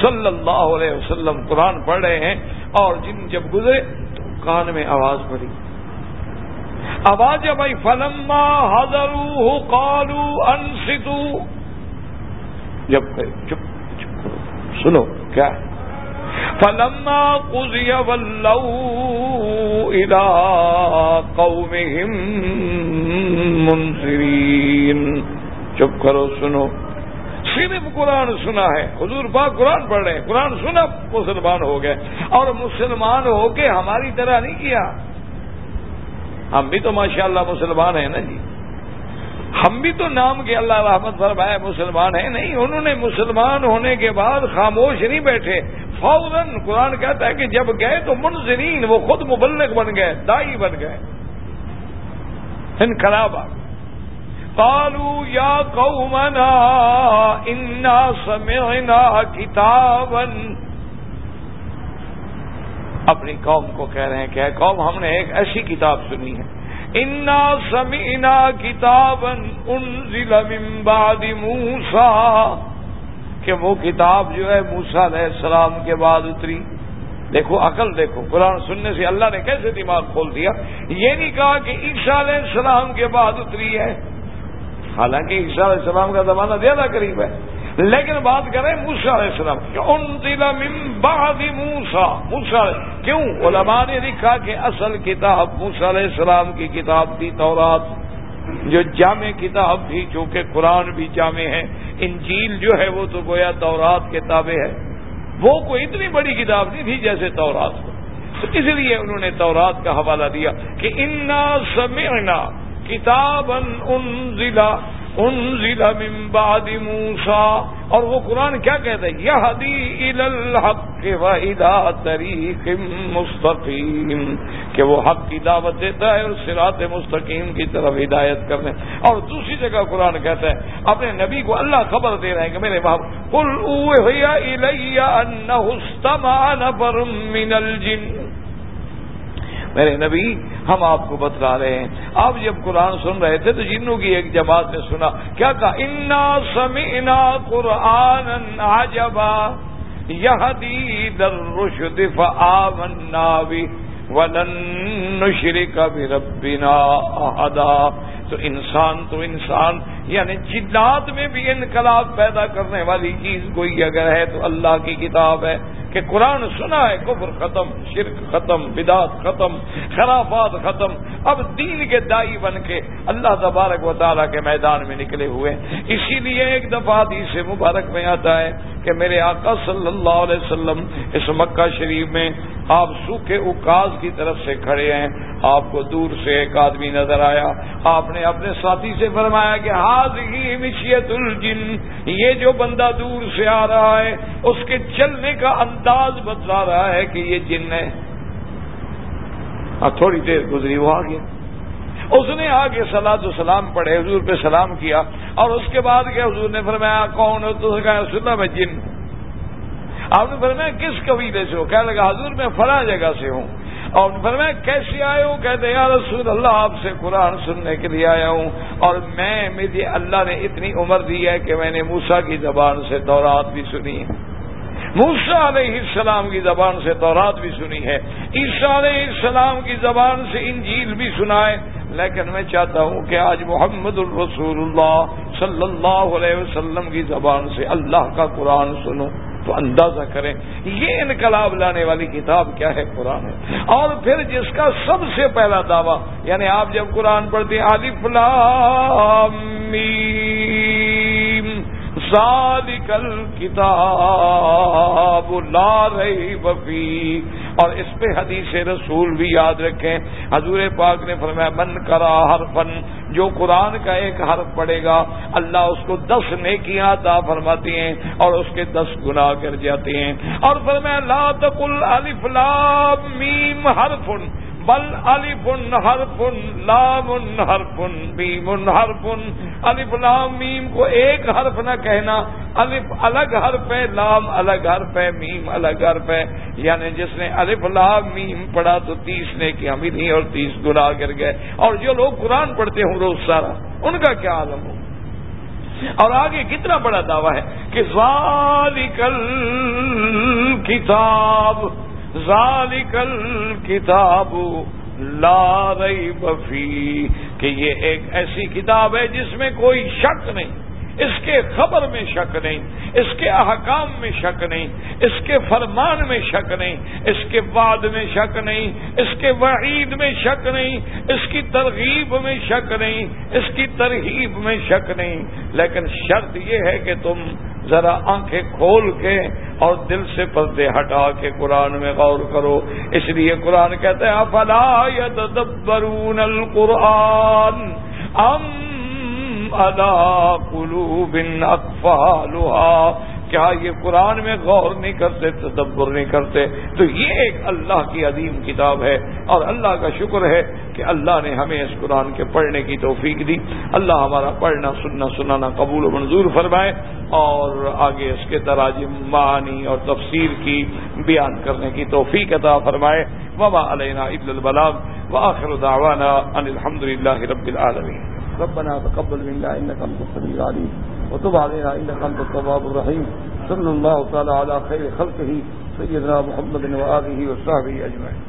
صلی اللہ علیہ وسلم قرآن پڑھ رہے ہیں اور جن جب گزرے تو کان میں آواز پڑی۔ آواز بھائی فلما حضر کالو انسو جب چپ چپ سنو کیا فلما قضي ولوا إلى قومهم منصرين. چپ کرو، سنو. صرف قرآن سنا ہے. حضور پاک قرآن پڑھ رہے ہیں. قرآن سنا، مسلمان ہو گئے. اور مسلمان ہو کے ہماری طرح نہیں کیا. ہم بھی تو ماشاءاللہ مسلمان ہیں نا جی. ہم بھی تو نام کے اللہ رحمت فرمائے مسلمان ہیں. نہیں، انہوں نے مسلمان ہونے کے بعد خاموش نہیں بیٹھے. فوراً قرآن کہتا ہے کہ جب گئے تو منظرین، وہ خود مبلغ بن گئے، دائی بن گئے۔ انقلاب قالوا یا قومنا، انا سمعنا کتابا۔ اپنی قوم کو کہہ رہے ہیں کہ قوم، ہم نے ایک ایسی کتاب سنی ہے۔ انا سمعنا کتابا انزل من بعد موسیٰ۔ کہ وہ کتاب جو ہے موسا علیہ السلام کے بعد اتری۔ دیکھو، عقل دیکھو، قرآن سننے سے اللہ نے کیسے دماغ کھول دیا؟ یہ نہیں کہا کہ عیسیٰ علیہ السلام کے بعد اتری ہے۔ حالانکہ عیسیٰ علیہ السلام کا زمانہ زیادہ قریب ہے۔ لیکن بات کریں موسا علیہ السلام ان موسا موسا کیوں؟ علماء نے لکھا کہ اصل کتاب موسا علیہ السلام کی کتاب تھی تورات۔ جو جامع کتاب تھی، چونکہ قرآن بھی جامع ہے۔ انجیل جو ہے وہ تو گویا تورات کے تابع ہے وہ کوئی اتنی بڑی کتاب نہیں تھی جیسے تورات کو۔ تو اس لیے انہوں نے تورات کا حوالہ دیا کہ انا سمعنا کتاب ان ضلع انزل من بعد موسا اور وہ قرآن کیا کہتا ہے؟ یہدی الحق و ادا طریق مستقیم۔ کہ وہ حق کی دعوت دیتا ہے اور سرات مستقیم کی طرف ہدایت کرنے۔ اور دوسری جگہ قرآن کہتا ہے، اپنے نبی کو اللہ خبر دے رہے ہیں کہ میرے باپ کل نفر من الجن۔ میرے نبی ہم آپ کو بتلا رہے ہیں۔ آپ جب قرآن سن رہے تھے تو جنوں کی ایک جماعت نے سنا، کیا کہا؟ انا سمینا قرآن عجبا یہدی در رشد فآمنا بی ولن نشرک بربنا احدا تو انسان تو انسان یعنی جنات میں بھی انقلاب پیدا کرنے والی چیز کوئی اگر ہے تو اللہ کی کتاب ہے کہ قرآن سنا ہے، کفر ختم، شرک ختم بدات ختم، خرافات ختم۔ اب دین کے دائی بن کے اللہ تبارک و تعالیٰ کے میدان میں نکلے ہوئے۔ اسی لیے ایک دفعہ سے مبارک میں آتا ہے کہ میرے آقا صلی اللہ علیہ وسلم اس مکہ شریف میں آپ سوکھے اکاز کی طرف سے کھڑے ہیں۔ آپ کو دور سے ایک آدمی نظر آیا۔ آپ نے اپنے ساتھی سے فرمایا کہ ہاض ہی مشیت الجن، یہ جو بندہ دور سے آ رہا ہے، اس کے چلنے کا انداز بتلا رہا ہے کہ یہ جن ہے۔ تھوڑی دیر گزری، وہ آ گیا۔ اس نے آگے سلاد تو سلام پڑھے، حضور پہ سلام کیا، اور اس کے بعد کیا حضور نے فرمایا، کون ہو تو کہا سنا میں جن۔ آپ نے فرمایا، کس قبیلے سے ہو؟ کہنے لگا، حضور، میں فلاں جگہ سے ہوں۔ اور فرمایا، کیسے آئے ہوں کہتے یا رسول اللہ، آپ سے قرآن سننے کے لیے آیا ہوں اور میں مجھے اللہ نے اتنی عمر دی ہے کہ میں نے موسا کی زبان سے دورات بھی سنی ہے۔ موسا علیہ السلام کی زبان سے تورات بھی سنی ہے۔ عیسیٰ علیہ السلام کی زبان سے انجیل بھی سنا ہے۔ لیکن میں چاہتا ہوں کہ آج محمد الرسول اللہ صلی اللہ علیہ وسلم کی زبان سے اللہ کا قرآن سنو تو اندازہ کریں یہ انقلاب لانے والی کتاب کیا ہے؟ قرآن ہے۔ اور پھر جس کا سب سے پہلا دعویٰ یعنی آپ جب قرآن پڑھتے ہیں عالف ذالک الکتاب لا ریب فی۔ اور اس پہ حدیث رسول بھی یاد رکھیں۔ حضور پاک نے فرمایا، من کرا ہر فن جو قرآن کا ایک حرف پڑے گا، اللہ اس کو دس نیکیاں عطا فرماتی ہیں اور اس کے دس گناہ کر جاتے ہیں۔ اور فرمایا، لا تقل الف لام میم حرف بل الف حرف لام حرف میم حرف الف لام، میم کو ایک حرف نہ کہنا۔ الف الگ حرف ہے، لام الگ حرف ہے، میم الگ حرف ہے۔ یعنی جس نے الف، لام، میم پڑھا تو تیس نے کی ہم نہیں اور تیس گناہ کر گئے۔ اور جو لوگ قرآن پڑھتے ہوں، روز سارا، ان کا کیا عالم ہو؟ اور آگے کتنا بڑا دعویٰ ہے کہ ذالکل کتاب ذالک الکتاب لا ریب فی، کہ یہ ایک ایسی کتاب ہے جس میں کوئی شک نہیں، اس کے خبر میں شک نہیں، اس کے احکام میں شک نہیں، اس کے فرمان میں شک نہیں، اس کے بعد میں شک نہیں، اس کے وعید میں شک نہیں، اس کی ترغیب میں شک نہیں، اس کی ترغیب میں شک نہیں۔ لیکن شرط یہ ہے کہ تم ذرا آنکھیں کھول کے اور دل سے پردے ہٹا کے قرآن میں غور کرو۔ اس لیے قرآن کہتے ہیں افلا یتدبرون القرآن ام ادا قلوب اقفالها کیا یہ قرآن میں غور نہیں کرتے، تدبر نہیں کرتے۔ تو یہ ایک اللہ کی عظیم کتاب ہے اور اللہ کا شکر ہے کہ اللہ نے ہمیں اس قرآن کے پڑھنے کی توفیق دی۔ اللہ ہمارا پڑھنا، سننا، سنانا قبول و منظور فرمائے اور آگے اس کے تراجم، معانی اور تفسیر کی بیان کرنے کی توفیق عطا فرمائے۔ وبا علینا عبد البلاغ، وآخر دعوانا ان الحمد للہ رب العالمین۔ ربنا تقبل منا انك انت السميع العليم وتب علينا انك انت التواب الرحيم صلى الله تعالى على خير خلقه سيدنا محمد وآله وصحبه اجمعين